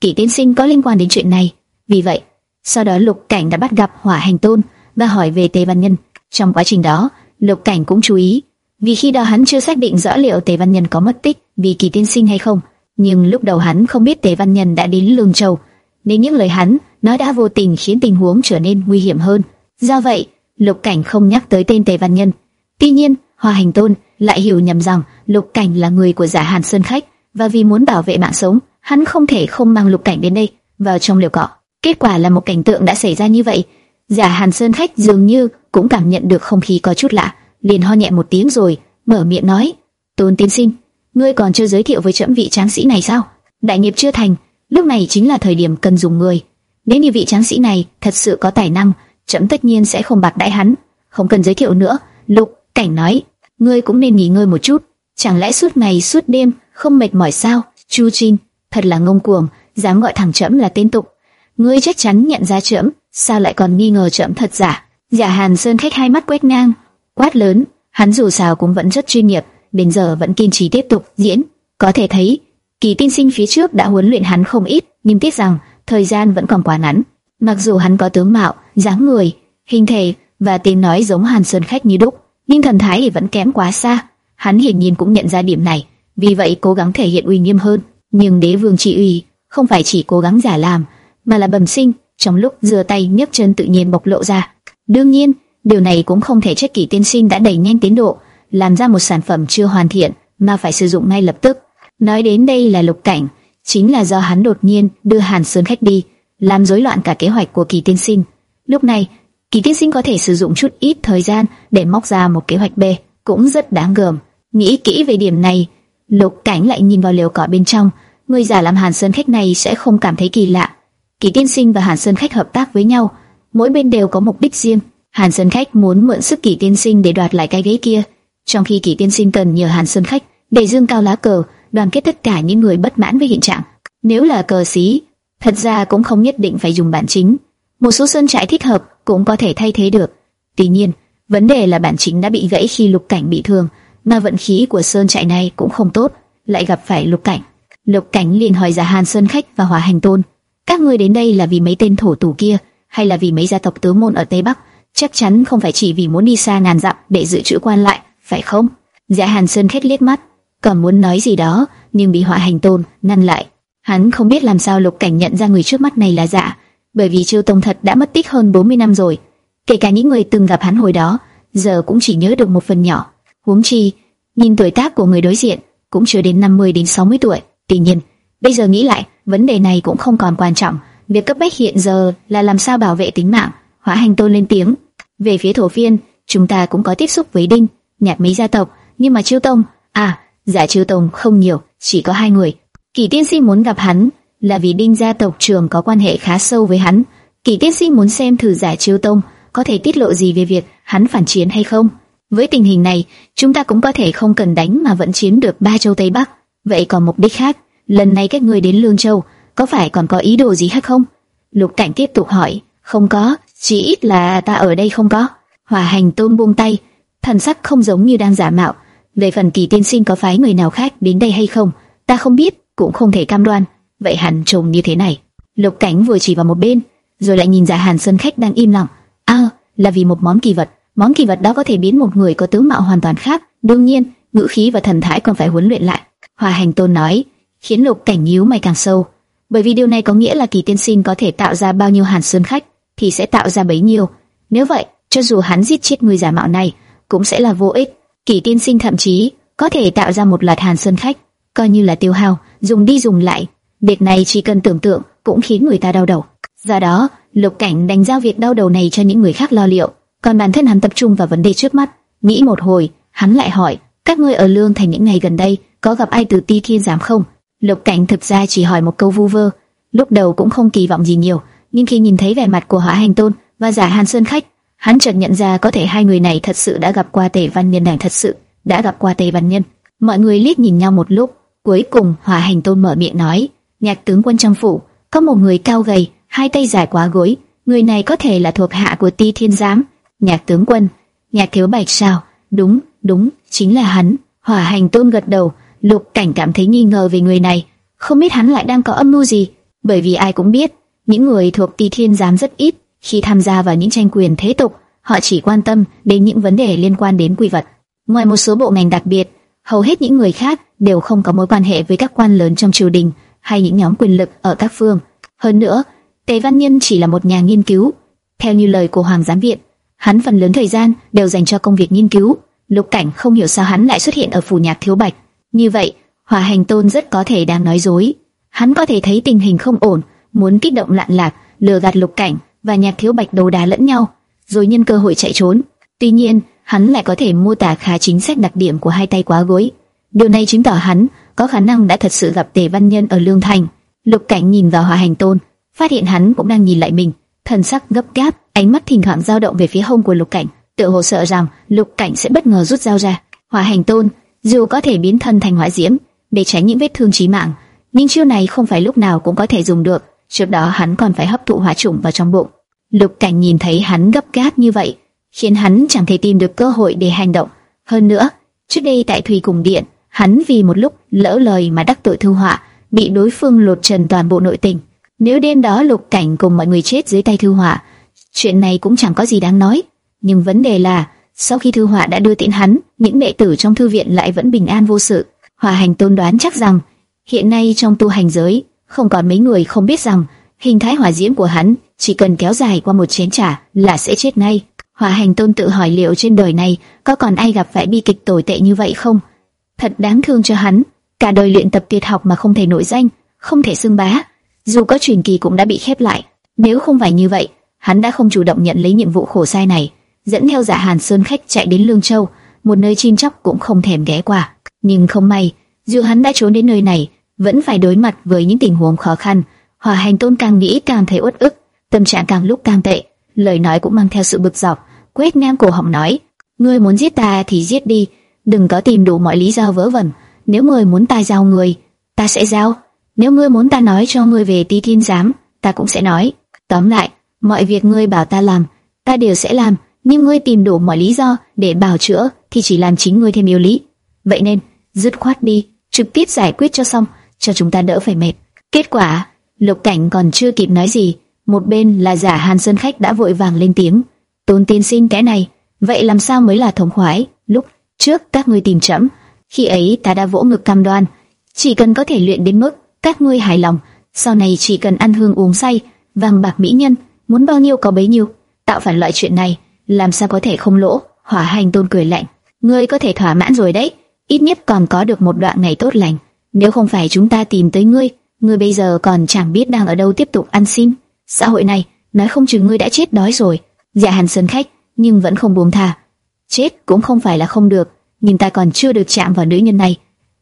kỷ Tín Sinh có liên quan đến chuyện này, vì vậy, sau đó Lục Cảnh đã bắt gặp Hỏa Hành Tôn và hỏi về Tề Văn Nhân. Trong quá trình đó, Lục Cảnh cũng chú ý, vì khi đó hắn chưa xác định rõ liệu Tề Văn Nhân có mất tích vì Kỳ Tiên Sinh hay không. Nhưng lúc đầu hắn không biết Tề Văn Nhân đã đến Lương Châu, nên những lời hắn nói đã vô tình khiến tình huống trở nên nguy hiểm hơn. Do vậy, Lục Cảnh không nhắc tới tên Tề Văn Nhân. Tuy nhiên, Hoa Hành Tôn lại hiểu nhầm rằng Lục Cảnh là người của Giả Hàn Sơn khách, và vì muốn bảo vệ mạng sống, hắn không thể không mang Lục Cảnh đến đây vào trong liều cọ Kết quả là một cảnh tượng đã xảy ra như vậy. Giả Hàn Sơn khách dường như cũng cảm nhận được không khí có chút lạ, liền ho nhẹ một tiếng rồi mở miệng nói: "Tôn tiên sinh, ngươi còn chưa giới thiệu với trẫm vị tráng sĩ này sao? Đại nghiệp chưa thành, lúc này chính là thời điểm cần dùng người. Nếu như vị tráng sĩ này thật sự có tài năng, trẫm tất nhiên sẽ không bạc đãi hắn, không cần giới thiệu nữa." Lục Cảnh nói: "Ngươi cũng nên nghỉ ngơi một chút, chẳng lẽ suốt ngày suốt đêm không mệt mỏi sao?" Chu Trinh thật là ngông cuồng, dám gọi thằng trẫm là tên tục. Ngươi chắc chắn nhận ra trẫm, sao lại còn nghi ngờ trẫm thật giả? Giả Hàn Sơn khách hai mắt quét ngang, quát lớn, hắn dù sao cũng vẫn rất chuyên nghiệp, đến giờ vẫn kiên trì tiếp tục diễn. Có thể thấy, kỳ tiên sinh phía trước đã huấn luyện hắn không ít, nhưng tiếc rằng thời gian vẫn còn quá ngắn. Mặc dù hắn có tướng mạo, dáng người, hình thể và tiếng nói giống Hàn Sơn khách như đúc, nhưng thần thái thì vẫn kém quá xa. Hắn hiển nhiên cũng nhận ra điểm này, vì vậy cố gắng thể hiện uy nghiêm hơn. Nhưng đế vương trị uy không phải chỉ cố gắng giả làm, mà là bẩm sinh. Trong lúc rửa tay nhấc chân tự nhiên bộc lộ ra. Đương nhiên, điều này cũng không thể trách kỳ tiên sinh đã đẩy nhanh tiến độ, làm ra một sản phẩm chưa hoàn thiện mà phải sử dụng ngay lập tức. Nói đến đây là lục cảnh, chính là do hắn đột nhiên đưa Hàn Sơn khách đi, làm rối loạn cả kế hoạch của kỳ tiên sinh. Lúc này, kỳ tiên sinh có thể sử dụng chút ít thời gian để móc ra một kế hoạch B, cũng rất đáng gờm. Nghĩ kỹ về điểm này, lục cảnh lại nhìn vào liều cỏ bên trong, người giả làm Hàn Sơn khách này sẽ không cảm thấy kỳ lạ. Kỳ tiên sinh và Hàn Sơn khách hợp tác với nhau, mỗi bên đều có mục đích riêng. Hàn Sơn khách muốn mượn sức Kỳ tiên sinh để đoạt lại cái ghế kia, trong khi Kỳ tiên sinh cần nhờ Hàn Sơn khách để dương cao lá cờ, đoàn kết tất cả những người bất mãn với hiện trạng. Nếu là cờ xí, thật ra cũng không nhất định phải dùng bản chính. Một số sơn trại thích hợp cũng có thể thay thế được. Tuy nhiên, vấn đề là bản chính đã bị gãy khi lục cảnh bị thương, mà vận khí của sơn trại này cũng không tốt, lại gặp phải lục cảnh. Lục cảnh liền hỏi giả Hàn Sơn khách và Hỏa Hành Tôn, các ngươi đến đây là vì mấy tên thổ tù kia, hay là vì mấy gia tộc tướng môn ở Tây Bắc? chắc chắn không phải chỉ vì muốn đi xa ngàn dặm để dự trữ quan lại, phải không? Dạ Hàn Sơn khét liếc mắt, còn muốn nói gì đó, nhưng bị họa Hành Tôn ngăn lại. Hắn không biết làm sao Lục Cảnh nhận ra người trước mắt này là dạ, bởi vì Chiêu Tông thật đã mất tích hơn 40 năm rồi, kể cả những người từng gặp hắn hồi đó, giờ cũng chỉ nhớ được một phần nhỏ. Huống chi, nhìn tuổi tác của người đối diện, cũng chưa đến 50 đến 60 tuổi. Tuy nhiên, bây giờ nghĩ lại, vấn đề này cũng không còn quan trọng, việc cấp bách hiện giờ là làm sao bảo vệ tính mạng. hóa Hành Tôn lên tiếng, về phía thổ phiên, chúng ta cũng có tiếp xúc với đinh, nhạc mấy gia tộc, nhưng mà chiêu tông, à, giả chiêu tông không nhiều, chỉ có hai người. Kỳ tiên sinh muốn gặp hắn là vì đinh gia tộc trường có quan hệ khá sâu với hắn. Kỳ tiên sinh muốn xem thử giả chiêu tông có thể tiết lộ gì về việc hắn phản chiến hay không. Với tình hình này, chúng ta cũng có thể không cần đánh mà vẫn chiếm được ba châu Tây Bắc. Vậy còn mục đích khác, lần này các người đến Lương Châu, có phải còn có ý đồ gì khác không? Lục Cảnh tiếp tục hỏi, không có, chỉ ít là ta ở đây không có. hòa hành tôn buông tay, thần sắc không giống như đang giả mạo. Về phần kỳ tiên sinh có phái người nào khác đến đây hay không, ta không biết, cũng không thể cam đoan. Vậy hẳn trùng như thế này. Lục Cảnh vừa chỉ vào một bên, rồi lại nhìn Giả Hàn Sơn khách đang im lặng. À, là vì một món kỳ vật. Món kỳ vật đó có thể biến một người có tướng mạo hoàn toàn khác. Đương nhiên, ngữ khí và thần thái còn phải huấn luyện lại. Hòa Hành Tôn nói, khiến Lục Cảnh nhíu mày càng sâu, bởi vì điều này có nghĩa là kỳ tiên sinh có thể tạo ra bao nhiêu Hàn Sơn khách, thì sẽ tạo ra bấy nhiêu. Nếu vậy, cho dù hắn giết chết người giả mạo này, cũng sẽ là vô ích. Kỳ tiên sinh thậm chí có thể tạo ra một loạt Hàn Sơn khách, coi như là tiêu hao, dùng đi dùng lại. Việc này chỉ cần tưởng tượng cũng khiến người ta đau đầu. Do đó, Lục Cảnh đánh giao việc đau đầu này cho những người khác lo liệu, còn bản thân hắn tập trung vào vấn đề trước mắt. Nghĩ một hồi, hắn lại hỏi: các ngươi ở lương thành những ngày gần đây có gặp ai từ Ti Thiên giám không? Lục Cảnh thực ra chỉ hỏi một câu vu vơ, lúc đầu cũng không kỳ vọng gì nhiều, nhưng khi nhìn thấy vẻ mặt của Hỏa Hành Tôn và Giả Hàn Sơn khách, hắn chợt nhận ra có thể hai người này thật sự đã gặp qua Tề Văn Nhân này thật sự đã gặp qua Tề Văn Nhân. Mọi người liếc nhìn nhau một lúc, cuối cùng Hỏa Hành Tôn mở miệng nói: "Nhạc tướng quân trong phủ, có một người cao gầy, hai tay dài quá gối, người này có thể là thuộc hạ của Ti Thiên giám." Nhạc tướng quân, Nhạc thiếu bạch sao? Đúng, đúng, chính là hắn. Hỏa Hành Tôn gật đầu, Lục Cảnh cảm thấy nghi ngờ về người này, không biết hắn lại đang có âm mưu gì, bởi vì ai cũng biết, những người thuộc Tỳ Thiên giám rất ít khi tham gia vào những tranh quyền thế tục, họ chỉ quan tâm đến những vấn đề liên quan đến quy vật. Ngoài một số bộ ngành đặc biệt, hầu hết những người khác đều không có mối quan hệ với các quan lớn trong triều đình hay những nhóm quyền lực ở các phương. Hơn nữa, Tề Văn Nhân chỉ là một nhà nghiên cứu, theo như lời của Hoàng giám viện, hắn phần lớn thời gian đều dành cho công việc nghiên cứu. Lục Cảnh không hiểu sao hắn lại xuất hiện ở phủ nhạc thiếu bạch. Như vậy, Hỏa Hành Tôn rất có thể đang nói dối. Hắn có thể thấy tình hình không ổn, muốn kích động lạn lạc, lừa gạt Lục Cảnh và Nhạc Thiếu Bạch đầu đá lẫn nhau, rồi nhân cơ hội chạy trốn. Tuy nhiên, hắn lại có thể mô tả khá chính xác đặc điểm của hai tay quá gối. Điều này chứng tỏ hắn có khả năng đã thật sự gặp Tề Văn Nhân ở Lương Thành. Lục Cảnh nhìn vào Hỏa Hành Tôn, phát hiện hắn cũng đang nhìn lại mình, thần sắc gấp gáp, ánh mắt thỉnh thoảng dao động về phía hông của Lục Cảnh, tựa hồ sợ rằng Lục Cảnh sẽ bất ngờ rút dao ra. Hỏa Hành Tôn dù có thể biến thân thành hỏa diễm để tránh những vết thương chí mạng, nhưng chiêu này không phải lúc nào cũng có thể dùng được. Trước đó hắn còn phải hấp thụ hỏa trùng vào trong bụng. Lục Cảnh nhìn thấy hắn gấp gáp như vậy, khiến hắn chẳng thể tìm được cơ hội để hành động. Hơn nữa, trước đây tại Thủy Cùng Điện, hắn vì một lúc lỡ lời mà đắc tội Thư Họa, bị đối phương lột trần toàn bộ nội tình. Nếu đêm đó Lục Cảnh cùng mọi người chết dưới tay Thư Họa, chuyện này cũng chẳng có gì đáng nói. Nhưng vấn đề là sau khi thư họa đã đưa tiễn hắn, những đệ tử trong thư viện lại vẫn bình an vô sự. Hòa hành tôn đoán chắc rằng hiện nay trong tu hành giới không còn mấy người không biết rằng hình thái hỏa diễm của hắn chỉ cần kéo dài qua một chén trà là sẽ chết ngay. Hòa hành tôn tự hỏi liệu trên đời này có còn ai gặp phải bi kịch tồi tệ như vậy không? Thật đáng thương cho hắn, cả đời luyện tập tuyệt học mà không thể nổi danh, không thể xưng bá, dù có truyền kỳ cũng đã bị khép lại. Nếu không phải như vậy, hắn đã không chủ động nhận lấy nhiệm vụ khổ sai này dẫn theo Dạ Hàn Sơn khách chạy đến Lương Châu, một nơi chim chóc cũng không thèm ghé qua. Nhưng không may, dù hắn đã trốn đến nơi này, vẫn phải đối mặt với những tình huống khó khăn. Hòa Hành Tôn càng nghĩ càng thấy uất ức, tâm trạng càng lúc càng tệ, lời nói cũng mang theo sự bực dọc. Quét ngang cổ họng nói: "Ngươi muốn giết ta thì giết đi, đừng có tìm đủ mọi lý do vớ vẩn. Nếu ngươi muốn ta giao người, ta sẽ giao. Nếu ngươi muốn ta nói cho ngươi về Ti Thiên giám, ta cũng sẽ nói. Tóm lại, mọi việc ngươi bảo ta làm, ta đều sẽ làm." Nhưng ngươi tìm đủ mọi lý do để bào chữa thì chỉ làm chính ngươi thêm yếu lý. Vậy nên, dứt khoát đi, trực tiếp giải quyết cho xong, cho chúng ta đỡ phải mệt. Kết quả, Lục Cảnh còn chưa kịp nói gì, một bên là giả Hàn Sơn khách đã vội vàng lên tiếng, "Tôn tiên sinh cái này, vậy làm sao mới là thống khoái? Lúc trước các ngươi tìm chậm, khi ấy ta đã vỗ ngực cam đoan, chỉ cần có thể luyện đến mức các ngươi hài lòng, sau này chỉ cần ăn hương uống say, vàng bạc mỹ nhân, muốn bao nhiêu có bấy nhiêu." Tạo phản loại chuyện này làm sao có thể không lỗ? Hỏa Hành Tôn cười lạnh, ngươi có thể thỏa mãn rồi đấy, ít nhất còn có được một đoạn ngày tốt lành. Nếu không phải chúng ta tìm tới ngươi, ngươi bây giờ còn chẳng biết đang ở đâu tiếp tục ăn xin. Xã hội này, nói không chừng ngươi đã chết đói rồi. Dạ Hàn Sơn khách, nhưng vẫn không buông tha. Chết cũng không phải là không được, nhưng ta còn chưa được chạm vào nữ nhân này.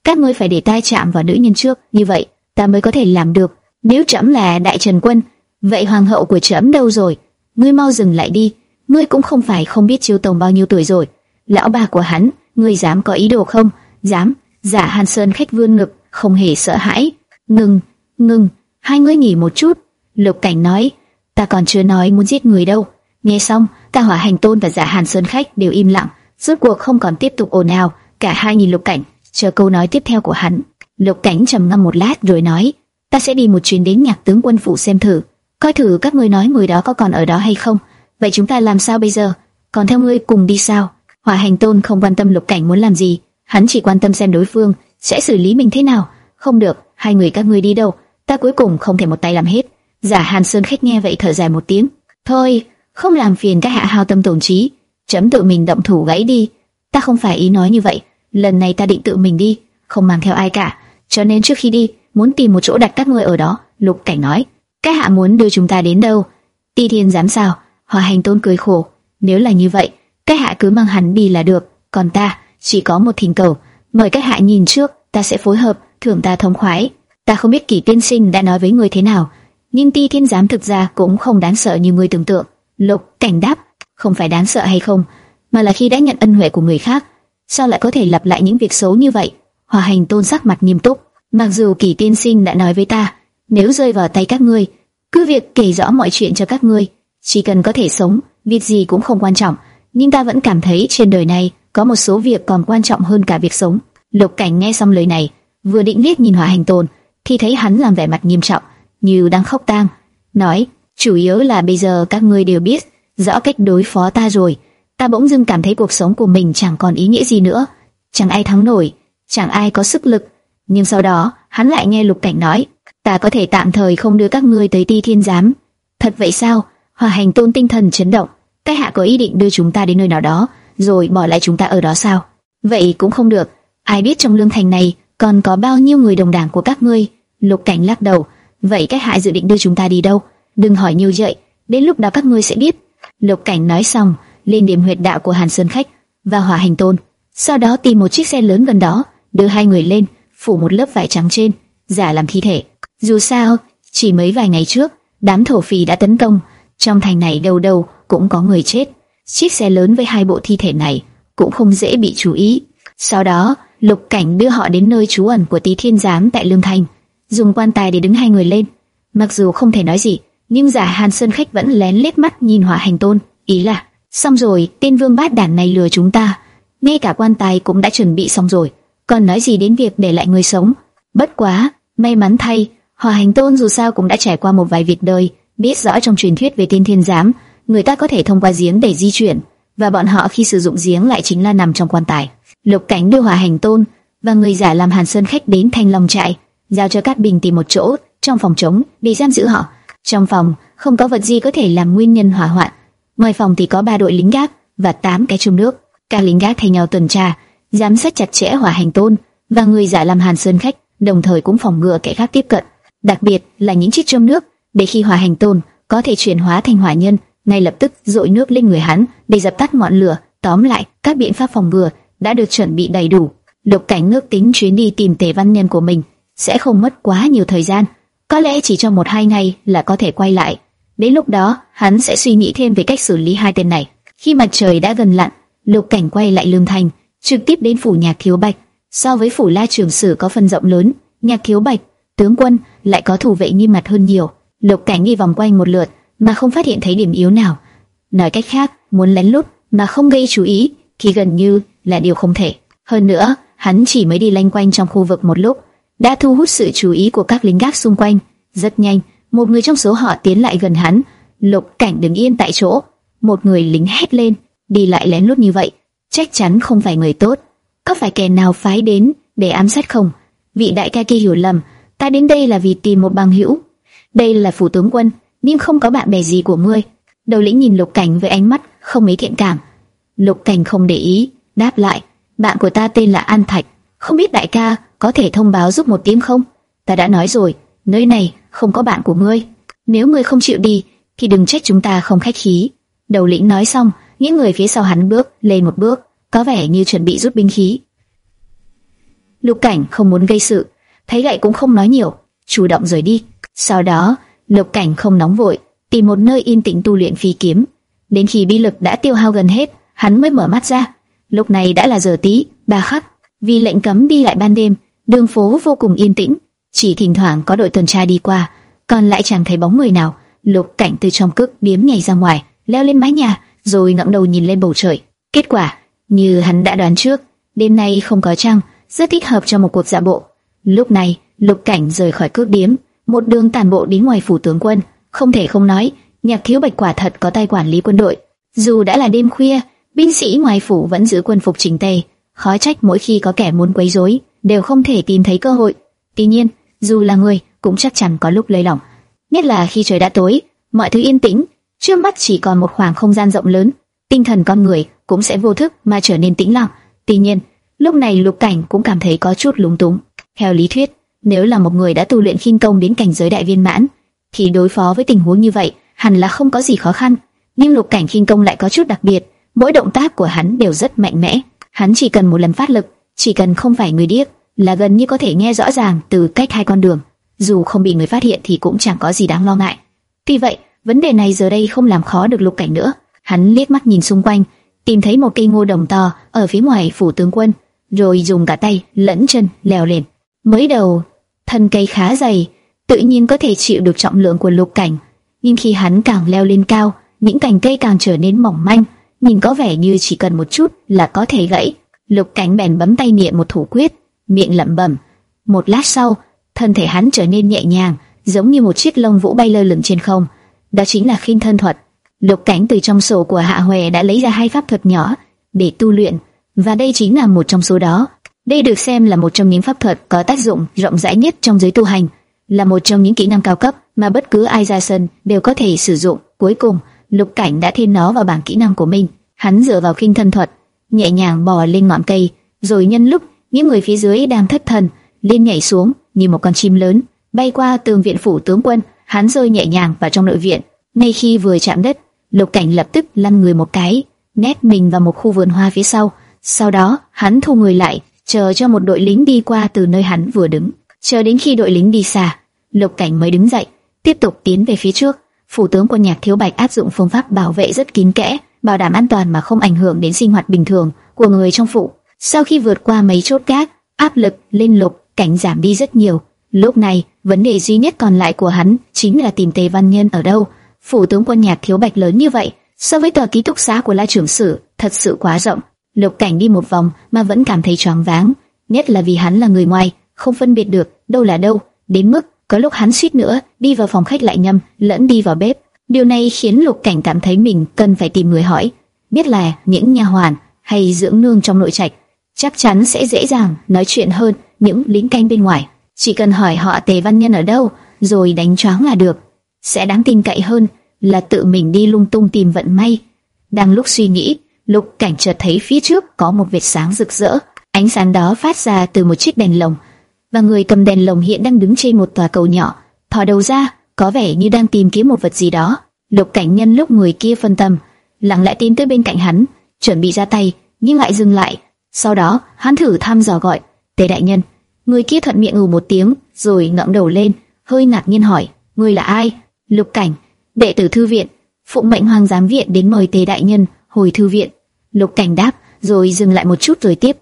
Các ngươi phải để ta chạm vào nữ nhân trước, như vậy ta mới có thể làm được. Nếu trẫm là đại trần quân, vậy hoàng hậu của trẫm đâu rồi? Ngươi mau dừng lại đi, ngươi cũng không phải không biết Chiêu tổng bao nhiêu tuổi rồi. Lão bà của hắn, ngươi dám có ý đồ không? Dám. Giả Hàn Sơn khách vươn ngực, không hề sợ hãi. Ngừng, ngừng, hai ngươi nghỉ một chút. Lục Cảnh nói, ta còn chưa nói muốn giết người đâu. Nghe xong, cả Hỏa Hành Tôn và Giả Hàn Sơn khách đều im lặng, rốt cuộc không còn tiếp tục ồn ào. Cả hai nhìn Lục Cảnh, chờ câu nói tiếp theo của hắn. Lục Cảnh trầm ngâm một lát rồi nói: "Ta sẽ đi một chuyến đến nhạc tướng quân phủ xem thử, coi thử các ngươi nói người đó có còn ở đó hay không. Vậy chúng ta làm sao bây giờ? Còn theo ngươi cùng đi sao?" Hỏa Hành Tôn không quan tâm Lục Cảnh muốn làm gì, hắn chỉ quan tâm xem đối phương sẽ xử lý mình thế nào. Không được, hai người các ngươi đi đâu, ta cuối cùng không thể một tay làm hết. Giả Hàn Sơn khách nghe vậy thở dài một tiếng, thôi, không làm phiền các hạ hao tâm tổn trí, chấm tự mình động thủ gãy đi. Ta không phải ý nói như vậy, lần này ta định tự mình đi, không mang theo ai cả, cho nên trước khi đi muốn tìm một chỗ đặt các ngươi ở đó. Lục Cảnh nói, các hạ muốn đưa chúng ta đến đâu? Ti Thiên dám sao? Hòa Hành Tôn cười khổ, nếu là như vậy, các hạ cứ mang hắn đi là được, còn ta chỉ có một thỉnh cầu, mời các hạ nhìn trước, ta sẽ phối hợp, thưởng ta thông khoái. Ta không biết Kỷ Tiên Sinh đã nói với người thế nào, nhưng Ti Thiên giám thực ra cũng không đáng sợ như người tưởng tượng. Lục Cảnh đáp, không phải đáng sợ hay không, mà là khi đã nhận ân huệ của người khác, sao lại có thể lặp lại những việc xấu như vậy? Hòa Hành Tôn sắc mặt nghiêm túc, mặc dù Kỷ Tiên Sinh đã nói với ta, nếu rơi vào tay các ngươi, cứ việc kể rõ mọi chuyện cho các ngươi, chỉ cần có thể sống, việc gì cũng không quan trọng. Nhưng ta vẫn cảm thấy trên đời này có một số việc còn quan trọng hơn cả việc sống. Lục Cảnh nghe xong lời này, vừa định liếc nhìn hỏa Hành Tôn, thì thấy hắn làm vẻ mặt nghiêm trọng, như đang khóc tang, nói: chủ yếu là bây giờ các ngươi đều biết rõ cách đối phó ta rồi. Ta bỗng dưng cảm thấy cuộc sống của mình chẳng còn ý nghĩa gì nữa, chẳng ai thắng nổi, chẳng ai có sức lực. Nhưng sau đó, hắn lại nghe Lục Cảnh nói, ta có thể tạm thời không đưa các ngươi tới Ti Thiên Giám. Thật vậy sao? Hòa Hành Tôn tinh thần chấn động. Cái hạ có ý định đưa chúng ta đến nơi nào đó, rồi bỏ lại chúng ta ở đó sao? Vậy cũng không được. Ai biết trong lương thành này còn có bao nhiêu người đồng đảng của các ngươi? Lục Cảnh lắc đầu. Vậy cái hạ dự định đưa chúng ta đi đâu? Đừng hỏi nhiều vậy, đến lúc đó các ngươi sẽ biết. Lục Cảnh nói xong, lên điểm huyệt đạo của Hàn Sơn Khách và Hỏa Hành Tôn, sau đó tìm một chiếc xe lớn gần đó, đưa hai người lên, phủ một lớp vải trắng trên, giả làm thi thể. Dù sao, chỉ mấy vài ngày trước, đám thổ phỉ đã tấn công, trong thành này đâu đâu cũng có người chết. Chiếc xe lớn với hai bộ thi thể này cũng không dễ bị chú ý. Sau đó, Lục Cảnh đưa họ đến nơi trú ẩn của Tý Thiên Giám tại Lương Thành, dùng quan tài để đứng hai người lên. Mặc dù không thể nói gì, nhưng giả Hàn Sơn khách vẫn lén lết mắt nhìn Hỏa Hành Tôn, ý là, xong rồi, tên vương bát đản này lừa chúng ta, ngay cả quan tài cũng đã chuẩn bị xong rồi, còn nói gì đến việc để lại người sống. Bất quá, may mắn thay, Hỏa Hành Tôn dù sao cũng đã trải qua một vài việc đời, biết rõ trong truyền thuyết về tiên thiên giám, người ta có thể thông qua giếng để di chuyển, và bọn họ khi sử dụng giếng lại chính là nằm trong quan tài. Lục Cảnh đưa hòa Hành Tôn và người giả làm Hàn Sơn khách đến Thanh Long trại, giao cho Cát Bình tìm một chỗ trong phòng trống để giam giữ họ. Trong phòng không có vật gì có thể làm nguyên nhân hỏa hoạn. Ngoài phòng thì có ba đội lính gác và tám cái chung nước. Các lính gác thay nhau tuần tra, giám sát chặt chẽ hỏa hành tôn và người giả làm hàn sơn khách, đồng thời cũng phòng ngừa kẻ khác tiếp cận. Đặc biệt là những chiếc châm nước, để khi hỏa hành tôn có thể chuyển hóa thành hỏa nhân, ngay lập tức dội nước lên người hắn để dập tắt ngọn lửa. Tóm lại, các biện pháp phòng ngừa đã được chuẩn bị đầy đủ. Lục Cảnh nước tính chuyến đi tìm Tề Văn Nhân của mình sẽ không mất quá nhiều thời gian. Có lẽ chỉ trong một hai ngày là có thể quay lại. Đến lúc đó, hắn sẽ suy nghĩ thêm về cách xử lý hai tên này. Khi mặt trời đã gần lặn, Lục Cảnh quay lại Lương Thành, trực tiếp đến phủ Nhạc Thiếu Bạch. So với phủ La Trường Sử có phần rộng lớn, Nhạc Thiếu Bạch, tướng quân lại có thủ vệ nghiêm mặt hơn nhiều. Lục Cảnh đi vòng quanh một lượt mà không phát hiện thấy điểm yếu nào. Nói cách khác, muốn lén lút mà không gây chú ý thì gần như là điều không thể. Hơn nữa, hắn chỉ mới đi lanh quanh trong khu vực một lúc đã thu hút sự chú ý của các lính gác xung quanh. Rất nhanh, một người trong số họ tiến lại gần hắn. Lục Cảnh đứng yên tại chỗ, một người lính hét lên, đi lại lén lút như vậy, chắc chắn không phải người tốt. Có phải kẻ nào phái đến để ám sát không? Vị đại ca kia hiểu lầm, ta đến đây là vì tìm một bằng hữu. Đây là phủ tướng quân, nhưng không có bạn bè gì của ngươi. Đầu lĩnh nhìn Lục Cảnh với ánh mắt không mấy thiện cảm. Lục Cảnh không để ý, đáp lại, bạn của ta tên là An Thạch, không biết đại ca có thể thông báo giúp một tiếng không? Ta đã nói rồi, nơi này không có bạn của ngươi. Nếu ngươi không chịu đi, thì đừng trách chúng ta không khách khí. Đầu lĩnh nói xong, những người phía sau hắn bước lên một bước, có vẻ như chuẩn bị rút binh khí. Lục Cảnh không muốn gây sự, thấy vậy cũng không nói nhiều, chủ động rời đi. Sau đó, Lục Cảnh không nóng vội, tìm một nơi yên tĩnh tu luyện phi kiếm. Đến khi bi lực đã tiêu hao gần hết, hắn mới mở mắt ra. Lúc này đã là giờ tí, ba khắc. Vì lệnh cấm đi lại ban đêm, đường phố vô cùng yên tĩnh, chỉ thỉnh thoảng có đội tuần tra đi qua, còn lại chẳng thấy bóng người nào. Lục Cảnh từ trong cước điếm nhảy ra ngoài, leo lên mái nhà, rồi ngẩng đầu nhìn lên bầu trời. Kết quả, Như hắn đã đoán trước, đêm nay không có trăng, rất thích hợp cho một cuộc dạ bộ. Lúc này, Lục Cảnh rời khỏi cước điếm, một đường tản bộ đến ngoài phủ tướng quân. Không thể không nói, nhạc thiếu bạch quả thật có tay quản lý quân đội. Dù đã là đêm khuya, binh sĩ ngoài phủ vẫn giữ quân phục chỉnh tề. Khó trách mỗi khi có kẻ muốn quấy rối, đều không thể tìm thấy cơ hội. Tuy nhiên, dù là người, cũng chắc chắn có lúc lơi lỏng. Nhất là khi trời đã tối, mọi thứ yên tĩnh, trước mắt chỉ còn một khoảng không gian rộng lớn, tinh thần con người cũng sẽ vô thức mà trở nên tĩnh lặng. Tuy nhiên, lúc này Lục Cảnh cũng cảm thấy có chút lúng túng. Theo lý thuyết, nếu là một người đã tu luyện khinh công đến cảnh giới đại viên mãn, thì đối phó với tình huống như vậy hẳn là không có gì khó khăn. Nhưng Lục Cảnh khinh công lại có chút đặc biệt, mỗi động tác của hắn đều rất mạnh mẽ. Hắn chỉ cần một lần phát lực, chỉ cần không phải người điếc, là gần như có thể nghe rõ ràng từ cách hai con đường. Dù không bị người phát hiện thì cũng chẳng có gì đáng lo ngại. Tuy vậy, vấn đề này giờ đây không làm khó được Lục Cảnh nữa. Hắn liếc mắt nhìn xung quanh, tìm thấy một cây ngô đồng to ở phía ngoài phủ tướng quân, rồi dùng cả tay lẫn chân leo lên. Mới đầu, thân cây khá dày, tự nhiên có thể chịu được trọng lượng của Lục Cảnh, nhưng khi hắn càng leo lên cao, những cành cây càng trở nên mỏng manh, nhìn có vẻ như chỉ cần một chút là có thể gãy. Lục Cảnh bèn bấm tay niệm một thủ quyết, miệng lẩm bẩm. Một lát sau, thân thể hắn trở nên nhẹ nhàng, giống như một chiếc lông vũ bay lơ lửng trên không. Đó chính là khinh thân thuật. Lục Cảnh từ trong sổ của Hạ Huệ đã lấy ra hai pháp thuật nhỏ để tu luyện, và đây chính là một trong số đó. Đây được xem là một trong những pháp thuật có tác dụng rộng rãi nhất trong giới tu hành, là một trong những kỹ năng cao cấp mà bất cứ ai ra sân đều có thể sử dụng. Cuối cùng, Lục Cảnh đã thêm nó vào bảng kỹ năng của mình. Hắn dựa vào khinh thân thuật, nhẹ nhàng bò lên ngọn cây, rồi nhân lúc những người phía dưới đang thất thần, liên nhảy xuống như một con chim lớn, bay qua tường viện phủ tướng quân, hắn rơi nhẹ nhàng vào trong nội viện. Ngay khi vừa chạm đất, Lục Cảnh lập tức lăn người một cái, nép mình vào một khu vườn hoa phía sau. Sau đó, hắn thu người lại, chờ cho một đội lính đi qua từ nơi hắn vừa đứng. Chờ đến khi đội lính đi xa, Lục Cảnh mới đứng dậy, tiếp tục tiến về phía trước. Phủ tướng quân Nhạc Thiếu Bạch áp dụng phương pháp bảo vệ rất kín kẽ, bảo đảm an toàn mà không ảnh hưởng đến sinh hoạt bình thường của người trong phủ. Sau khi vượt qua mấy chốt gác, áp lực lên Lục Cảnh giảm đi rất nhiều. Lúc này, vấn đề duy nhất còn lại của hắn chính là tìm Tề Văn Nhân ở đâu. Phủ tướng quân Nhạc Thiếu Bạch lớn như vậy, so với tòa ký túc xá của La trưởng sử, thật sự quá rộng. Lục Cảnh đi một vòng mà vẫn cảm thấy choáng váng, nhất là vì hắn là người ngoài, không phân biệt được đâu là đâu, đến mức có lúc hắn suýt nữa đi vào phòng khách lại nhầm, lẫn đi vào bếp. Điều này khiến Lục Cảnh cảm thấy mình cần phải tìm người hỏi, biết là những nhà hoàn hay dưỡng nương trong nội trạch chắc chắn sẽ dễ dàng nói chuyện hơn những lính canh bên ngoài. Chỉ cần hỏi họ Tề Văn Nhân ở đâu, rồi đánh choáng là được, sẽ đáng tin cậy hơn là tự mình đi lung tung tìm vận may. Đang lúc suy nghĩ, Lục Cảnh chợt thấy phía trước có một vệt sáng rực rỡ, ánh sáng đó phát ra từ một chiếc đèn lồng, và người cầm đèn lồng hiện đang đứng trên một tòa cầu nhỏ, thò đầu ra, có vẻ như đang tìm kiếm một vật gì đó. Lục Cảnh nhân lúc người kia phân tâm, lặng lẽ tiến tới bên cạnh hắn, chuẩn bị ra tay, nhưng lại dừng lại. Sau đó, hắn thử thăm dò gọi, "Tề đại nhân." Người kia thuận miệng ừ một tiếng, rồi ngẩng đầu lên, hơi ngạc nhiên hỏi, "Ngươi là ai?" Lục Cảnh, đệ tử thư viện, phụng mệnh hoàng giám viện đến mời Tề đại nhân hồi thư viện. Lục Cảnh đáp, rồi dừng lại một chút rồi tiếp.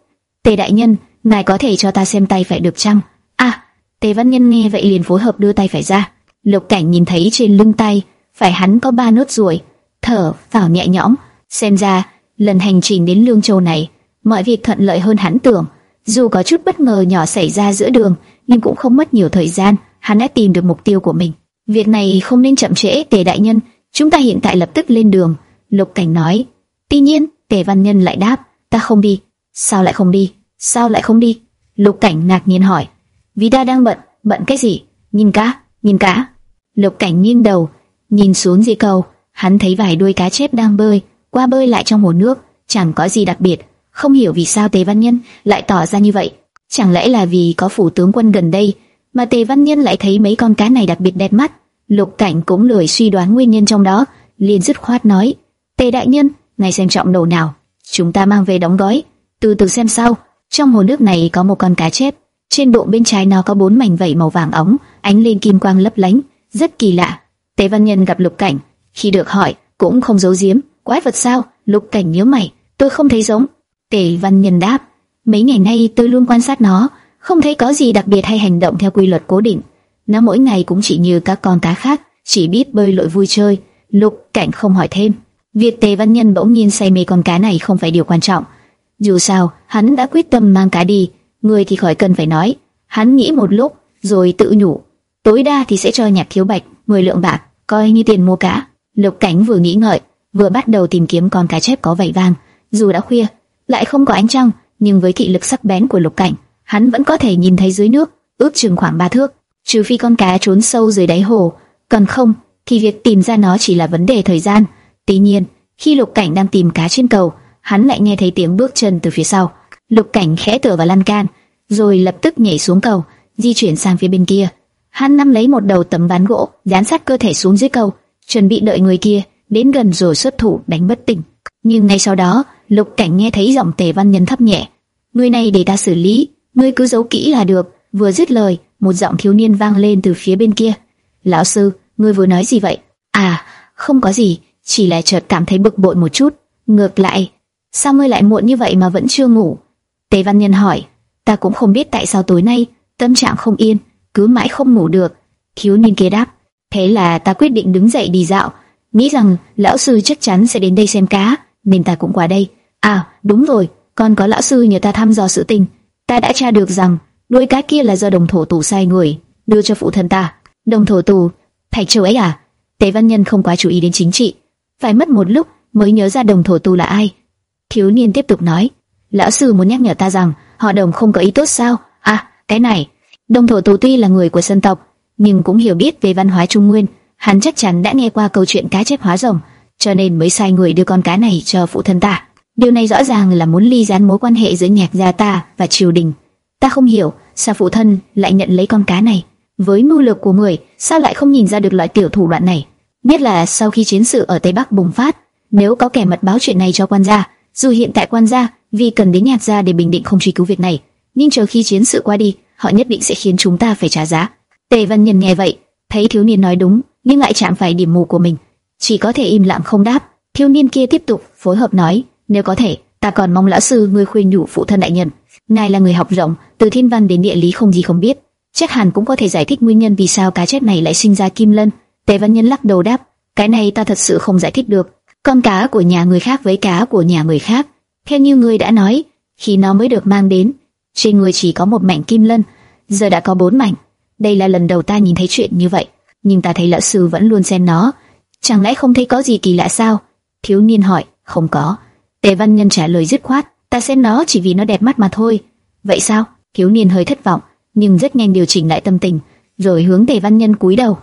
Tề đại nhân, ngài có thể cho ta xem tay phải được chăng? À, Tề Văn Nhân nghe vậy liền phối hợp đưa tay phải ra. Lục Cảnh nhìn thấy trên lưng tay phải hắn có ba nốt ruồi, thở vào nhẹ nhõm. Xem ra lần hành trình đến Lương Châu này, mọi việc thuận lợi hơn hắn tưởng. Dù có chút bất ngờ nhỏ xảy ra giữa đường, nhưng cũng không mất nhiều thời gian, hắn đã tìm được mục tiêu của mình. Việc này không nên chậm trễ, Tề đại nhân, chúng ta hiện tại lập tức lên đường. Lục Cảnh nói. Tuy nhiên, Tề Văn Nhân lại đáp, ta không đi. Sao lại không đi? Sao lại không đi? Lục Cảnh ngạc nhiên hỏi. Vì ta đang bận, bận cái gì? Nhìn cá, nhìn cá. Lục Cảnh nghiêng đầu, nhìn xuống dưới cầu, hắn thấy vài đuôi cá chép đang bơi, qua bơi lại trong hồ nước, chẳng có gì đặc biệt. Không hiểu vì sao Tề Văn Nhân lại tỏ ra như vậy. Chẳng lẽ là vì có phủ tướng quân gần đây, mà Tề Văn Nhân lại thấy mấy con cá này đặc biệt đẹp mắt? Lục Cảnh cũng lười suy đoán nguyên nhân trong đó, liền dứt khoát nói: "Tề đại nhân, ngài xem trọng đầu nào, chúng ta mang về đóng gói, từ từ xem sau." Trong hồ nước này có một con cá chép, trên bộ bên trái nó có bốn mảnh vảy màu vàng óng, ánh lên kim quang lấp lánh, rất kỳ lạ. Tế Văn Nhân gặp Lục Cảnh, khi được hỏi cũng không giấu giếm, quái vật sao? Lục Cảnh nhíu mày, tôi không thấy giống. Tề Văn Nhân đáp, mấy ngày nay tôi luôn quan sát nó, không thấy có gì đặc biệt hay hành động theo quy luật cố định. Nó mỗi ngày cũng chỉ như các con cá khác, chỉ biết bơi lội vui chơi. Lục Cảnh không hỏi thêm. Việc Tề Văn Nhân bỗng nhiên say mê con cá này không phải điều quan trọng Dù sao, hắn đã quyết tâm mang cá đi, người thì khỏi cần phải nói. Hắn nghĩ một lúc, rồi tự nhủ, tối đa thì sẽ cho nhạc thiếu bạch 10 lượng bạc, coi như tiền mua cá. Lục Cảnh vừa nghĩ ngợi, vừa bắt đầu tìm kiếm con cá chép có vảy vàng. Dù đã khuya, lại không có ánh trăng, nhưng với thị lực sắc bén của Lục Cảnh, hắn vẫn có thể nhìn thấy dưới nước, ước chừng khoảng ba thước. Trừ phi con cá trốn sâu dưới đáy hồ, còn không thì việc tìm ra nó chỉ là vấn đề thời gian. Tuy nhiên, khi Lục Cảnh đang tìm cá trên cầu, hắn lại nghe thấy tiếng bước chân từ phía sau. Lục Cảnh khẽ tựa vào lan can, rồi lập tức nhảy xuống cầu, di chuyển sang phía bên kia. Hắn nắm lấy một đầu tấm ván gỗ, dán sát cơ thể xuống dưới cầu, chuẩn bị đợi người kia đến gần rồi xuất thủ đánh bất tỉnh. Nhưng ngay sau đó, Lục Cảnh nghe thấy giọng Tề Văn Nhân thấp nhẹ: "Người này để ta xử lý, ngươi cứ giấu kỹ là được." Vừa dứt lời, một giọng thiếu niên vang lên từ phía bên kia. "Lão sư, ngươi vừa nói gì vậy?" "À, không có gì, chỉ là chợt cảm thấy bực bội một chút." Ngược lại, sao ngươi lại muộn như vậy mà vẫn chưa ngủ? Tề Văn Nhân hỏi. Ta cũng không biết tại sao tối nay tâm trạng không yên, cứ mãi không ngủ được. Thiếu niên kia đáp. Thế là ta quyết định đứng dậy đi dạo, nghĩ rằng lão sư chắc chắn sẽ đến đây xem cá, nên ta cũng qua đây. À, đúng rồi, còn có lão sư nhờ ta thăm dò sự tình. Ta đã tra được rằng đuôi cá kia là do đồng thổ tù sai người đưa cho phụ thân ta. Đồng thổ tù, Thạch Châu ấy à? Tề Văn Nhân không quá chú ý đến chính trị, phải mất một lúc mới nhớ ra đồng thổ tu là ai. Thiếu niên tiếp tục nói, lão sư muốn nhắc nhở ta rằng họ đồng không có ý tốt sao? À, cái này, đồng thổ tu tuy là người của dân tộc, nhưng cũng hiểu biết về văn hóa Trung Nguyên. Hắn chắc chắn đã nghe qua câu chuyện cá chép hóa rồng, cho nên mới sai người đưa con cá này cho phụ thân ta. Điều này rõ ràng là muốn ly gián mối quan hệ giữa nhạc gia ta và triều đình. Ta không hiểu sao phụ thân lại nhận lấy con cá này. Với mưu lược của người, sao lại không nhìn ra được loại tiểu thủ đoạn này? Biết là sau khi chiến sự ở Tây Bắc bùng phát, nếu có kẻ mật báo chuyện này cho quan gia, dù hiện tại quan gia vì cần đến nhạc gia để bình định không truy cứu việc này, nhưng chờ khi chiến sự qua đi, họ nhất định sẽ khiến chúng ta phải trả giá. Tề Văn Nhân nghe vậy, thấy thiếu niên nói đúng, nhưng lại chạm phải điểm mù của mình, chỉ có thể im lặng không đáp. Thiếu niên kia tiếp tục phối hợp nói, nếu có thể, ta còn mong lão sư ngươi khuyên nhủ phụ thân đại nhân, ngài là người học rộng, từ thiên văn đến địa lý không gì không biết, chắc hẳn cũng có thể giải thích nguyên nhân vì sao cá chép này lại sinh ra kim lân. Tề Văn Nhân lắc đầu đáp, cái này ta thật sự không giải thích được. Con cá của nhà người khác với cá của nhà người khác, theo như người đã nói, khi nó mới được mang đến, trên người chỉ có một mảnh kim lân, giờ đã có bốn mảnh. Đây là lần đầu ta nhìn thấy chuyện như vậy, nhưng ta thấy lão sư vẫn luôn xem nó, chẳng lẽ không thấy có gì kỳ lạ sao? Thiếu niên hỏi, không có. Tề Văn Nhân trả lời dứt khoát, ta xem nó chỉ vì nó đẹp mắt mà thôi. Vậy sao? Thiếu niên hơi thất vọng, nhưng rất nhanh điều chỉnh lại tâm tình, rồi hướng Tề Văn Nhân cúi đầu.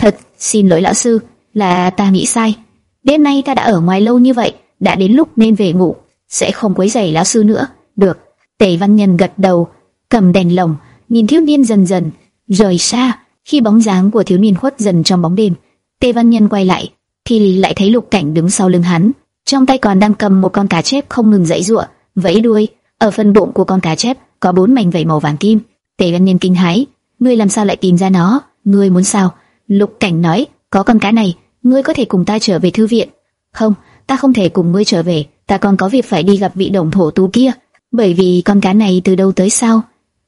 Thật, xin lỗi lão sư, là ta nghĩ sai. Đêm nay ta đã ở ngoài lâu như vậy, đã đến lúc nên về ngủ, sẽ không quấy rầy lão sư nữa. Được. Tề Văn Nhân gật đầu, cầm đèn lồng, nhìn thiếu niên dần dần rời xa. Khi bóng dáng của thiếu niên khuất dần trong bóng đêm, Tề Văn Nhân quay lại, thì lại thấy Lục Cảnh đứng sau lưng hắn, trong tay còn đang cầm một con cá chép không ngừng giãy giụa, vẫy đuôi. Ở phần bụng của con cá chép có bốn mảnh vảy màu vàng kim. Tề Văn Nhân kinh hãi, ngươi làm sao lại tìm ra nó? Ngươi muốn sao? Lục Cảnh nói, có con cá này, ngươi có thể cùng ta trở về thư viện. Không, ta không thể cùng ngươi trở về, ta còn có việc phải đi gặp vị đồng thổ tú kia. Bởi vì con cá này từ đâu tới sao?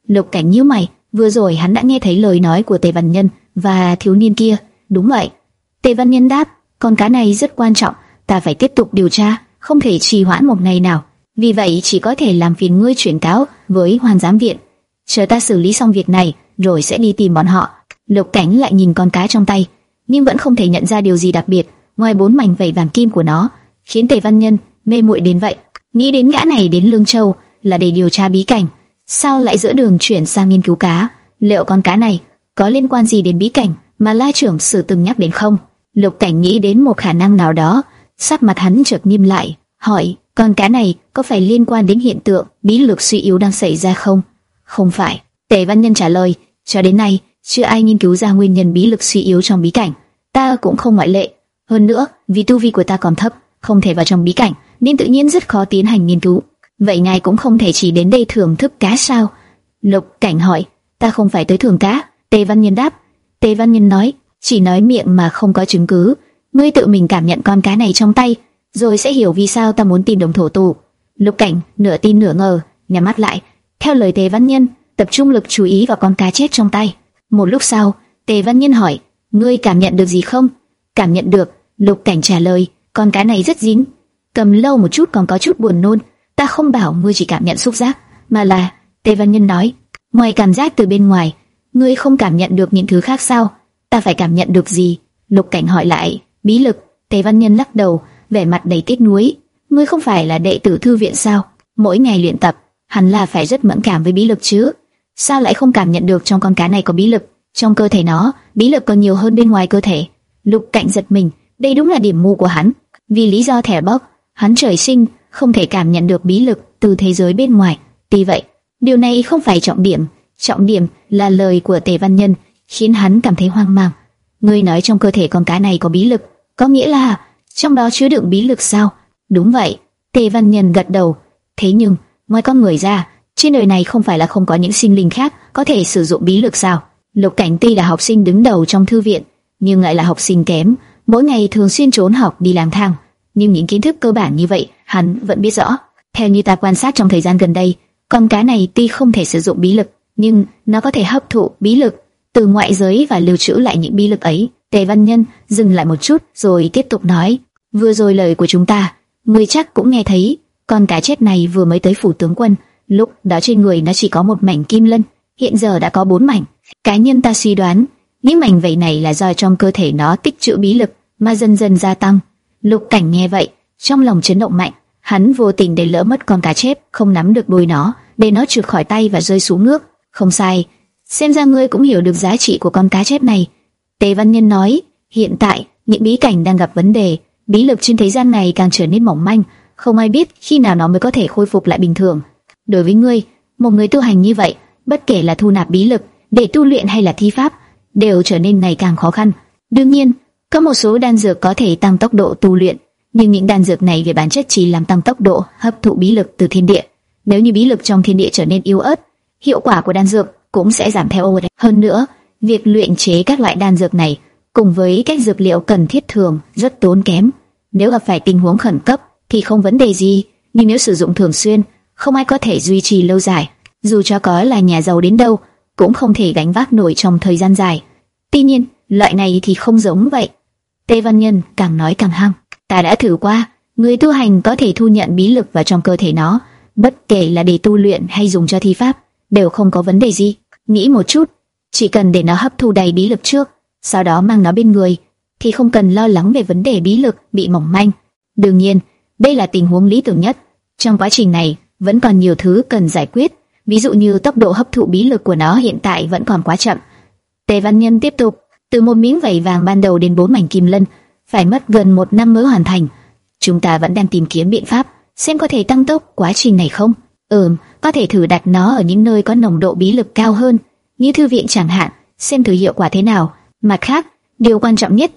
Lục Cảnh nhíu mày, vừa rồi hắn đã nghe thấy lời nói của Tề Văn Nhân và thiếu niên kia. Đúng vậy. Tề Văn Nhân đáp, con cá này rất quan trọng, ta phải tiếp tục điều tra, không thể trì hoãn một ngày nào. Vì vậy chỉ có thể làm phiền ngươi chuyển cáo với Hoàn giám viện. Chờ ta xử lý xong việc này, rồi sẽ đi tìm bọn họ. Lục Cảnh lại nhìn con cá trong tay, nhưng vẫn không thể nhận ra điều gì đặc biệt ngoài bốn mảnh vảy vàng kim của nó, khiến Tề Văn Nhân mê muội đến vậy. Nghĩ đến gã này đến Lương Châu là để điều tra bí cảnh, sao lại giữa đường chuyển sang nghiên cứu cá? Liệu con cá này có liên quan gì đến bí cảnh mà La trưởng sử từng nhắc đến không? Lục Cảnh nghĩ đến một khả năng nào đó, sắc mặt hắn chợt nghiêm lại, hỏi: con cá này có phải liên quan đến hiện tượng bí lực suy yếu đang xảy ra không? Không phải. Tề Văn Nhân trả lời: cho đến nay chưa ai nghiên cứu ra nguyên nhân bí lực suy yếu trong bí cảnh, ta cũng không ngoại lệ. Hơn nữa, vì tu vi của ta còn thấp, không thể vào trong bí cảnh, nên tự nhiên rất khó tiến hành nghiên cứu. Vậy ngài cũng không thể chỉ đến đây thưởng thức cá sao? Lục Cảnh hỏi, ta không phải tới thưởng cá. Tề Văn Nhân đáp. Tề Văn Nhân nói, chỉ nói miệng mà không có chứng cứ. Ngươi tự mình cảm nhận con cá này trong tay, rồi sẽ hiểu vì sao ta muốn tìm đồng thổ tù. Lục Cảnh nửa tin nửa ngờ, nhắm mắt lại, theo lời Tề Văn Nhân, tập trung lực chú ý vào con cá chết trong tay. Một lúc sau, Tề Văn Nhân hỏi, ngươi cảm nhận được gì không? Cảm nhận được, Lục Cảnh trả lời, con cá này rất dính, cầm lâu một chút còn có chút buồn nôn, Ta không bảo ngươi chỉ cảm nhận xúc giác, mà là Tề Văn Nhân nói, ngoài cảm giác từ bên ngoài, ngươi không cảm nhận được những thứ khác sao? Ta phải cảm nhận được gì? Lục Cảnh hỏi lại. Bí lực. Tề Văn Nhân lắc đầu, vẻ mặt đầy tiếc nuối. Ngươi không phải là đệ tử thư viện sao? Mỗi ngày luyện tập, hẳn là phải rất mẫn cảm với bí lực chứ? Sao lại không cảm nhận được trong con cá này có bí lực? Trong cơ thể nó, bí lực còn nhiều hơn bên ngoài cơ thể. Lục cạnh giật mình, đây đúng là điểm mù của hắn. Vì lý do thẻ bóc, hắn trời sinh không thể cảm nhận được bí lực từ thế giới bên ngoài. Tuy vậy, điều này không phải trọng điểm, trọng điểm là lời của Tề Văn Nhân khiến hắn cảm thấy hoang mang. Ngươi nói trong cơ thể con cá này có bí lực, có nghĩa là trong đó chứa đựng bí lực sao? Đúng vậy. Tề Văn Nhân gật đầu. Thế nhưng, ngoài con người ra, trên đời này không phải là không có những sinh linh khác có thể sử dụng bí lực sao? Lục Cảnh Ti là học sinh đứng đầu trong thư viện, nhưng lại là học sinh kém, mỗi ngày thường xuyên trốn học đi lang thang. Nhưng những kiến thức cơ bản như vậy, hắn vẫn biết rõ. Theo như ta quan sát trong thời gian gần đây, con cá này tuy không thể sử dụng bí lực, nhưng nó có thể hấp thụ bí lực từ ngoại giới và lưu trữ lại những bí lực ấy. Tề Văn Nhân dừng lại một chút rồi tiếp tục nói, vừa rồi lời của chúng ta, ngươi chắc cũng nghe thấy, con cá chết này vừa mới tới phủ tướng quân, lúc đó trên người nó chỉ có một mảnh kim lân, hiện giờ đã có bốn mảnh. Cá nhân ta suy đoán, những mảnh vảy này là do trong cơ thể nó tích trữ bí lực mà dần dần gia tăng. Lục Cảnh nghe vậy, trong lòng chấn động mạnh, hắn vô tình để lỡ mất con cá chép, không nắm được đuôi nó, để nó trượt khỏi tay và rơi xuống nước. Không sai, xem ra ngươi cũng hiểu được giá trị của con cá chép này. Tề Văn Nhân nói, hiện tại những bí cảnh đang gặp vấn đề, bí lực trên thế gian này càng trở nên mỏng manh, không ai biết khi nào nó mới có thể khôi phục lại bình thường. Đối với ngươi, một người tu hành như vậy, bất kể là thu nạp bí lực để tu luyện hay là thi pháp, đều trở nên ngày càng khó khăn. Đương nhiên, có một số đan dược có thể tăng tốc độ tu luyện, nhưng những đan dược này về bản chất chỉ làm tăng tốc độ hấp thụ bí lực từ thiên địa. Nếu như bí lực trong thiên địa trở nên yếu ớt, hiệu quả của đan dược cũng sẽ giảm theo. Hơn nữa, việc luyện chế các loại đan dược này cùng với các dược liệu cần thiết thường rất tốn kém. Nếu gặp phải tình huống khẩn cấp thì không vấn đề gì, nhưng nếu sử dụng thường xuyên, không ai có thể duy trì lâu dài. Dù cho có là nhà giàu đến đâu, cũng không thể gánh vác nổi trong thời gian dài. Tuy nhiên, loại này thì không giống vậy. Tề Văn Nhân càng nói càng hăng. Ta đã thử qua, người tu hành có thể thu nhận bí lực vào trong cơ thể nó, bất kể là để tu luyện hay dùng cho thi pháp, đều không có vấn đề gì. Nghĩ một chút, chỉ cần để nó hấp thu đầy bí lực trước, sau đó mang nó bên người, thì không cần lo lắng về vấn đề bí lực bị mỏng manh. Đương nhiên, đây là tình huống lý tưởng nhất. Trong quá trình này, vẫn còn nhiều thứ cần giải quyết, ví dụ như tốc độ hấp thụ bí lực của nó hiện tại vẫn còn quá chậm. Tề Văn Nhân tiếp tục, từ một miếng vảy vàng ban đầu đến bốn mảnh kim lân, phải mất gần một năm mới hoàn thành. Chúng ta vẫn đang tìm kiếm biện pháp, xem có thể tăng tốc quá trình này không. Ừm, có thể thử đặt nó ở những nơi có nồng độ bí lực cao hơn, như thư viện chẳng hạn, xem thử hiệu quả thế nào. Mặt khác, điều quan trọng nhất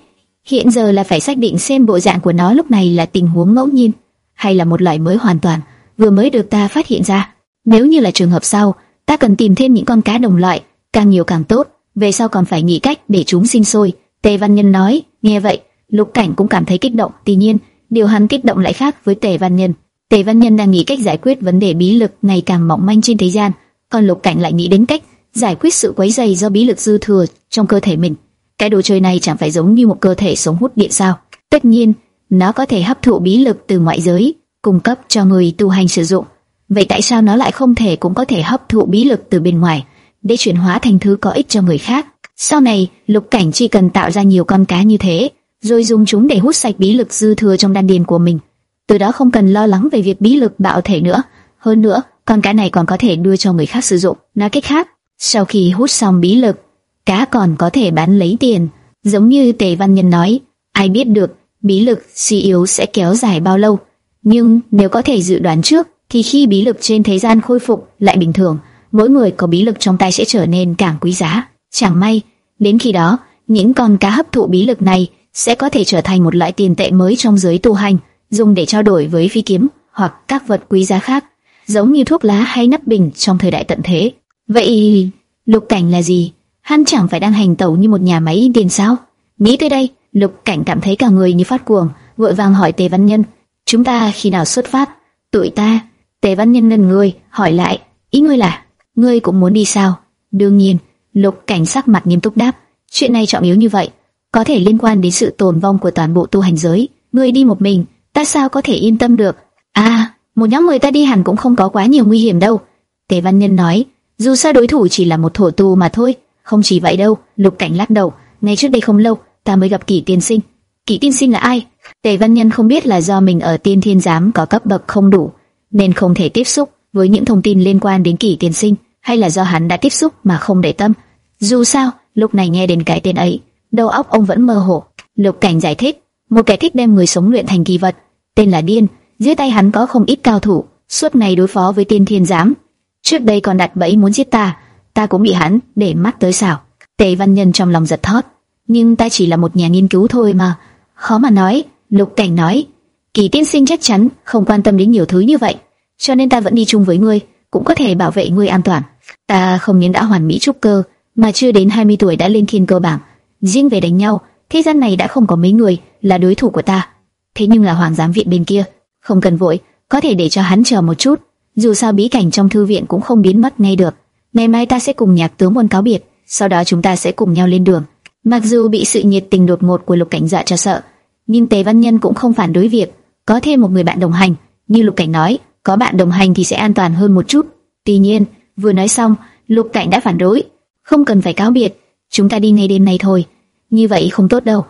hiện giờ là phải xác định xem bộ dạng của nó lúc này là tình huống ngẫu nhiên hay là một loại mới hoàn toàn, vừa mới được ta phát hiện ra. Nếu như là trường hợp sau, ta cần tìm thêm những con cá đồng loại, càng nhiều càng tốt, về sau còn phải nghĩ cách để chúng sinh sôi. Tề Văn Nhân nói, nghe vậy, Lục Cảnh cũng cảm thấy kích động, tuy nhiên, điều hắn kích động lại khác với Tề Văn Nhân. Tề Văn Nhân đang nghĩ cách giải quyết vấn đề bí lực ngày càng mỏng manh trên thế gian, còn Lục Cảnh lại nghĩ đến cách giải quyết sự quấy rầy do bí lực dư thừa trong cơ thể mình. Cái đồ chơi này chẳng phải giống như một cơ thể sống hút điện sao? Tất nhiên, nó có thể hấp thụ bí lực từ ngoại giới, cung cấp cho người tu hành sử dụng. Vậy tại sao nó lại không thể cũng có thể hấp thụ bí lực từ bên ngoài, để chuyển hóa thành thứ có ích cho người khác? Sau này, Lục Cảnh chỉ cần tạo ra nhiều con cá như thế, rồi dùng chúng để hút sạch bí lực dư thừa trong đan điền của mình. Từ đó không cần lo lắng về việc bí lực bạo thể nữa. Hơn nữa, con cá này còn có thể đưa cho người khác sử dụng. Nói cách khác, sau khi hút xong bí lực, cá còn có thể bán lấy tiền. Giống như Tề Văn Nhân nói, ai biết được bí lực suy yếu sẽ kéo dài bao lâu. Nhưng nếu có thể dự đoán trước, thì khi bí lực trên thế gian khôi phục lại bình thường, mỗi người có bí lực trong tay sẽ trở nên càng quý giá. Chẳng may, đến khi đó, những con cá hấp thụ bí lực này sẽ có thể trở thành một loại tiền tệ mới trong giới tu hành, dùng để trao đổi với phi kiếm hoặc các vật quý giá khác, giống như thuốc lá hay nắp bình trong thời đại tận thế. Vậy, lục cảnh là gì? Hắn chẳng phải đang hành tẩu như một nhà máy in tiền sao? Nghĩ tới đây, lục cảnh cảm thấy cả người như phát cuồng, vội vàng hỏi Tề Văn Nhân, chúng ta khi nào xuất phát? Tụi ta. Tề Văn Nhân ngần người, hỏi lại, ý ngươi là, ngươi cũng muốn đi sao? Đương nhiên, lục cảnh sắc mặt nghiêm túc đáp, chuyện này trọng yếu như vậy, có thể liên quan đến sự tồn vong của toàn bộ tu hành giới. Ngươi đi một mình, ta sao có thể yên tâm được? À, một nhóm người ta đi hẳn cũng không có quá nhiều nguy hiểm đâu. Tề Văn Nhân nói, dù sao đối thủ chỉ là một thổ tu mà thôi, không chỉ vậy đâu. Lục Cảnh lắc đầu, ngay trước đây không lâu, ta mới gặp Kỷ Tiên Sinh. Kỷ Tiên Sinh là ai? Tề Văn Nhân không biết là do mình ở Tiên Thiên Giám có cấp bậc không đủ, nên không thể tiếp xúc với những thông tin liên quan đến Kỷ Tiên Sinh, hay là do hắn đã tiếp xúc mà không để tâm. Dù sao, lúc này nghe đến cái tên ấy, đầu óc ông vẫn mơ hồ. Lục Cảnh giải thích, một kẻ thích đem người sống luyện thành kỳ vật, tên là điên. Dưới tay hắn có không ít cao thủ, suốt ngày đối phó với Tiên Thiên Giám. Trước đây còn đặt bẫy muốn giết ta, ta cũng bị hắn để mắt tới xảo. Tề Văn Nhân trong lòng giật thót, nhưng ta chỉ là một nhà nghiên cứu thôi mà, khó mà nói. Lục Cảnh nói, Kỳ Tiên Sinh chắc chắn không quan tâm đến nhiều thứ như vậy, cho nên ta vẫn đi chung với ngươi, cũng có thể bảo vệ ngươi an toàn. Ta không những đã hoàn mỹ trúc cơ, mà chưa đến 20 tuổi đã lên thiên cơ bảng. Riêng về đánh nhau, thế gian này đã không có mấy người là đối thủ của ta. Thế nhưng là Hoàng giám viện bên kia, không cần vội, có thể để cho hắn chờ một chút. Dù sao bí cảnh trong thư viện cũng không biến mất ngay được. Ngày mai ta sẽ cùng nhạc tướng quân cáo biệt, sau đó chúng ta sẽ cùng nhau lên đường. Mặc dù bị sự nhiệt tình đột ngột của Lục Cảnh dọa cho sợ, nhưng Tề Văn Nhân cũng không phản đối việc có thêm một người bạn đồng hành. Như Lục Cảnh nói, có bạn đồng hành thì sẽ an toàn hơn một chút. Tuy nhiên, vừa nói xong, Lục Cảnh đã phản đối, không cần phải cáo biệt, chúng ta đi ngay đêm nay thôi. Như vậy không tốt đâu.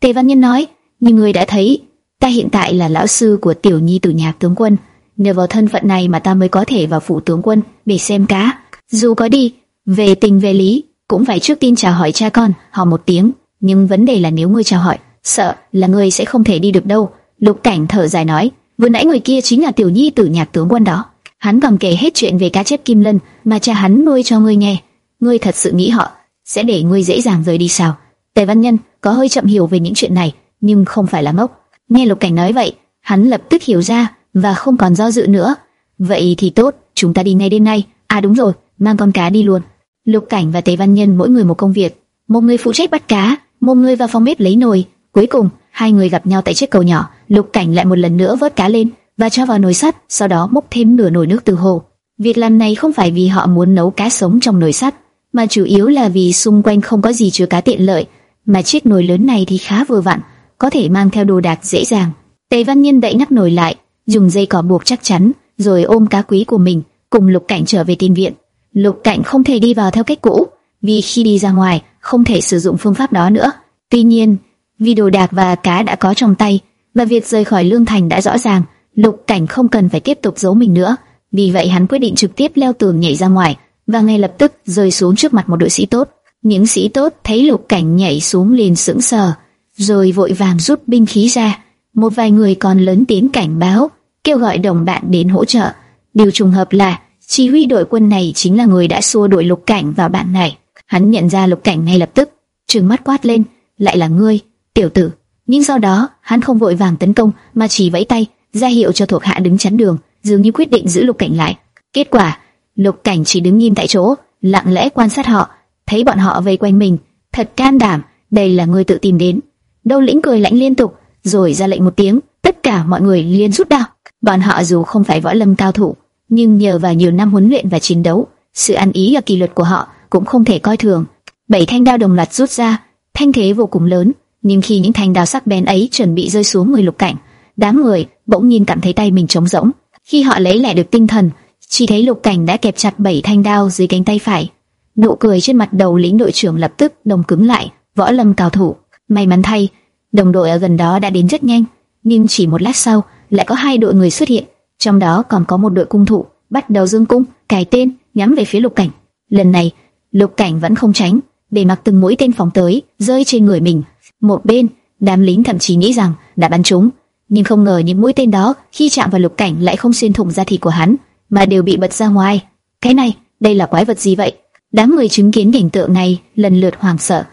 Tề Văn Nhân nói, như người đã thấy, ta hiện tại là lão sư của tiểu nhi tử nhạc tướng quân, nhờ vào thân phận này mà ta mới có thể vào phủ tướng quân để xem cá. Dù có đi, về tình về lý, cũng phải trước tiên chào hỏi cha con, họ một tiếng. Nhưng vấn đề là nếu ngươi chào hỏi, sợ là ngươi sẽ không thể đi được đâu. Lục Cảnh thở dài nói, vừa nãy người kia chính là tiểu nhi tử nhạc tướng quân đó. Hắn còn kể hết chuyện về cá chép kim lân mà cha hắn nuôi cho ngươi nghe. Ngươi thật sự nghĩ họ sẽ để ngươi dễ dàng rời đi sao? Tề Văn Nhân có hơi chậm hiểu về những chuyện này, nhưng không phải là ngốc. Nghe Lục Cảnh nói vậy, hắn lập tức hiểu ra và không còn do dự nữa. Vậy thì tốt, chúng ta đi ngay đêm nay. À đúng rồi, mang con cá đi luôn. Lục Cảnh và Tề Văn Nhân mỗi người một công việc, một người phụ trách bắt cá, một người vào phòng bếp lấy nồi. Cuối cùng, hai người gặp nhau tại chiếc cầu nhỏ. Lục Cảnh lại một lần nữa vớt cá lên và cho vào nồi sắt, sau đó múc thêm nửa nồi nước từ hồ. Việc làm này không phải vì họ muốn nấu cá sống trong nồi sắt, mà chủ yếu là vì xung quanh không có gì chứa cá tiện lợi, mà chiếc nồi lớn này thì khá vừa vặn, có thể mang theo đồ đạc dễ dàng. Tề Văn Nhân đậy nắp nồi lại, dùng dây cỏ buộc chắc chắn, rồi ôm cá quý của mình, cùng Lục Cảnh trở về tiên viện. Lục Cảnh không thể đi vào theo cách cũ, vì khi đi ra ngoài không thể sử dụng phương pháp đó nữa. Tuy nhiên, vì đồ đạc và cá đã có trong tay, và việc rời khỏi lương thành đã rõ ràng, Lục Cảnh không cần phải tiếp tục giấu mình nữa. Vì vậy hắn quyết định trực tiếp leo tường nhảy ra ngoài, và ngay lập tức rơi xuống trước mặt một đội sĩ tốt. Những sĩ tốt thấy Lục Cảnh nhảy xuống liền sững sờ, rồi vội vàng rút binh khí ra. Một vài người còn lớn tiếng cảnh báo, kêu gọi đồng bạn đến hỗ trợ. Điều trùng hợp là chỉ huy đội quân này chính là người đã xua đuổi Lục Cảnh vào bạn này. Hắn nhận ra Lục Cảnh ngay lập tức, trừng mắt quát lên, lại là ngươi, tiểu tử. Nhưng sau đó, hắn không vội vàng tấn công mà chỉ vẫy tay, ra hiệu cho thuộc hạ đứng chắn đường, dường như quyết định giữ Lục Cảnh lại. Kết quả, Lục Cảnh chỉ đứng im tại chỗ, lặng lẽ quan sát họ, thấy bọn họ vây quanh mình, thật can đảm, đây là người tự tìm đến. Đâu lĩnh cười lạnh liên tục, rồi ra lệnh một tiếng, tất cả mọi người liền rút đao. Bọn họ dù không phải võ lâm cao thủ, nhưng nhờ vào nhiều năm huấn luyện và chiến đấu, sự ăn ý và kỷ luật của họ cũng không thể coi thường. Bảy thanh đao đồng loạt rút ra, thanh thế vô cùng lớn, nhưng khi những thanh đao sắc bén ấy chuẩn bị rơi xuống người Lục Cảnh, đám người bỗng nhiên cảm thấy tay mình trống rỗng. Khi họ lấy lại được tinh thần, chỉ thấy Lục Cảnh đã kẹp chặt bảy thanh đao dưới cánh tay phải. Nụ cười trên mặt đầu lĩnh đội trưởng lập tức đồng cứng lại, võ lâm cao thủ. May mắn thay, đồng đội ở gần đó đã đến rất nhanh, nhưng chỉ một lát sau lại có hai đội người xuất hiện, trong đó còn có một đội cung thủ bắt đầu dương cung, cài tên nhắm về phía Lục Cảnh. Lần này, Lục Cảnh vẫn không tránh, để mặc từng mũi tên phóng tới rơi trên người mình. Một bên, đám lính thậm chí nghĩ rằng đã bắn trúng, nhưng không ngờ những mũi tên đó khi chạm vào Lục Cảnh lại không xuyên thủng da thịt của hắn, mà đều bị bật ra ngoài. Cái này, đây là quái vật gì vậy? Đám người chứng kiến cảnh tượng này lần lượt hoảng sợ,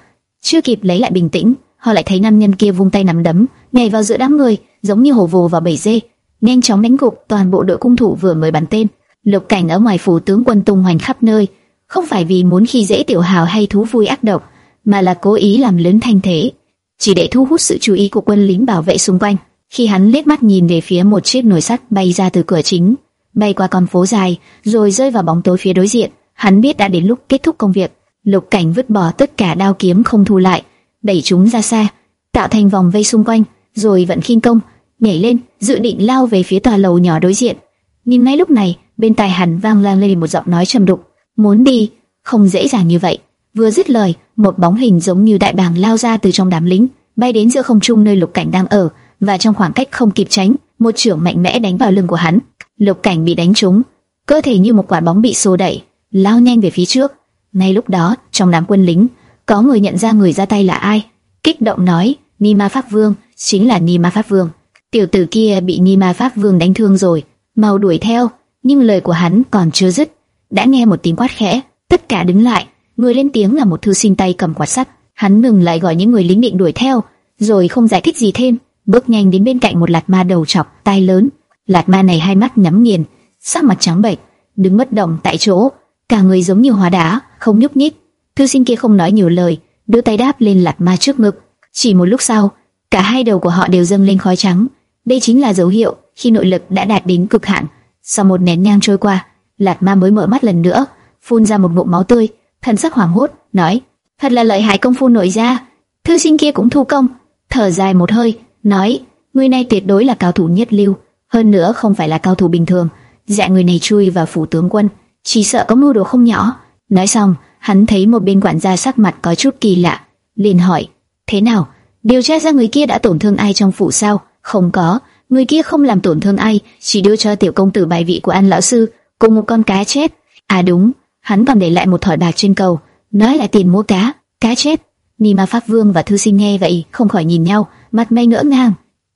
chưa kịp lấy lại bình tĩnh, họ lại thấy nam nhân kia vung tay nắm đấm, nhảy vào giữa đám người, giống như hổ vồ vào bầy dê, nhanh chóng đánh gục toàn bộ đội cung thủ vừa mới bắn tên. Lục cảnh ở ngoài phủ tướng quân tung hoành khắp nơi, không phải vì muốn khi dễ tiểu hào hay thú vui ác độc, mà là cố ý làm lớn thanh thế, chỉ để thu hút sự chú ý của quân lính bảo vệ xung quanh. Khi hắn liếc mắt nhìn về phía một chiếc nồi sắt bay ra từ cửa chính, bay qua con phố dài, rồi rơi vào bóng tối phía đối diện, hắn biết đã đến lúc kết thúc công việc. Lục Cảnh vứt bỏ tất cả đao kiếm không thu lại, đẩy chúng ra xa, tạo thành vòng vây xung quanh, rồi vận khinh công, nhảy lên, dự định lao về phía tòa lầu nhỏ đối diện. Nhưng ngay lúc này, bên tai hắn vang lên một giọng nói trầm đục, "Muốn đi, không dễ dàng như vậy." Vừa dứt lời, một bóng hình giống như đại bàng lao ra từ trong đám lính, bay đến giữa không trung nơi Lục Cảnh đang ở, và trong khoảng cách không kịp tránh, một chưởng mạnh mẽ đánh vào lưng của hắn. Lục Cảnh bị đánh trúng, cơ thể như một quả bóng bị xô đẩy, lao nhanh về phía trước. Ngay lúc đó, trong đám quân lính, có người nhận ra người ra tay là ai, kích động nói: "Ni Ma Pháp Vương, chính là Ni Ma Pháp Vương." Tiểu tử kia bị Ni Ma Pháp Vương đánh thương rồi, mau đuổi theo. Nhưng lời của hắn còn chưa dứt, đã nghe một tiếng quát khẽ, tất cả đứng lại. Người lên tiếng là một thư sinh tay cầm quạt sắt. Hắn ngừng lại gọi những người lính định đuổi theo, rồi không giải thích gì thêm, bước nhanh đến bên cạnh một lạt ma đầu chọc, tai lớn. Lạt ma này hai mắt nhắm nghiền, sắc mặt trắng bệch, đứng bất động tại chỗ, cả người giống như hóa đá, không nhúc nhích. Thư sinh kia không nói nhiều lời, đưa tay đáp lên lạt ma trước ngực. Chỉ một lúc sau, cả hai đầu của họ đều dâng lên khói trắng. Đây chính là dấu hiệu khi nội lực đã đạt đến cực hạn. Sau một nén nhang trôi qua, lạt ma mới mở mắt lần nữa, phun ra một ngụm máu tươi, thần sắc hoảng hốt, nói: thật là lợi hại công phu nội ra. Thư sinh kia cũng thu công, thở dài một hơi, nói: người này tuyệt đối là cao thủ nhất lưu, hơn nữa không phải là cao thủ bình thường. dạng người này chui vào phủ tướng quân, chỉ sợ có mưu đồ không nhỏ. Nói xong, hắn thấy một bên quản gia sắc mặt có chút kỳ lạ, liền hỏi: thế nào? Điều tra ra người kia đã tổn thương ai trong phủ sao? Không có, người kia không làm tổn thương ai, chỉ đưa cho tiểu công tử bài vị của An lão sư cùng một con cá chết. À đúng, hắn còn để lại một thỏi bạc trên cầu, nói là tiền mua cá, cá chết. Ni Ma Pháp Vương và thư sinh nghe vậy không khỏi nhìn nhau, mặt mày ngỡ ngàng.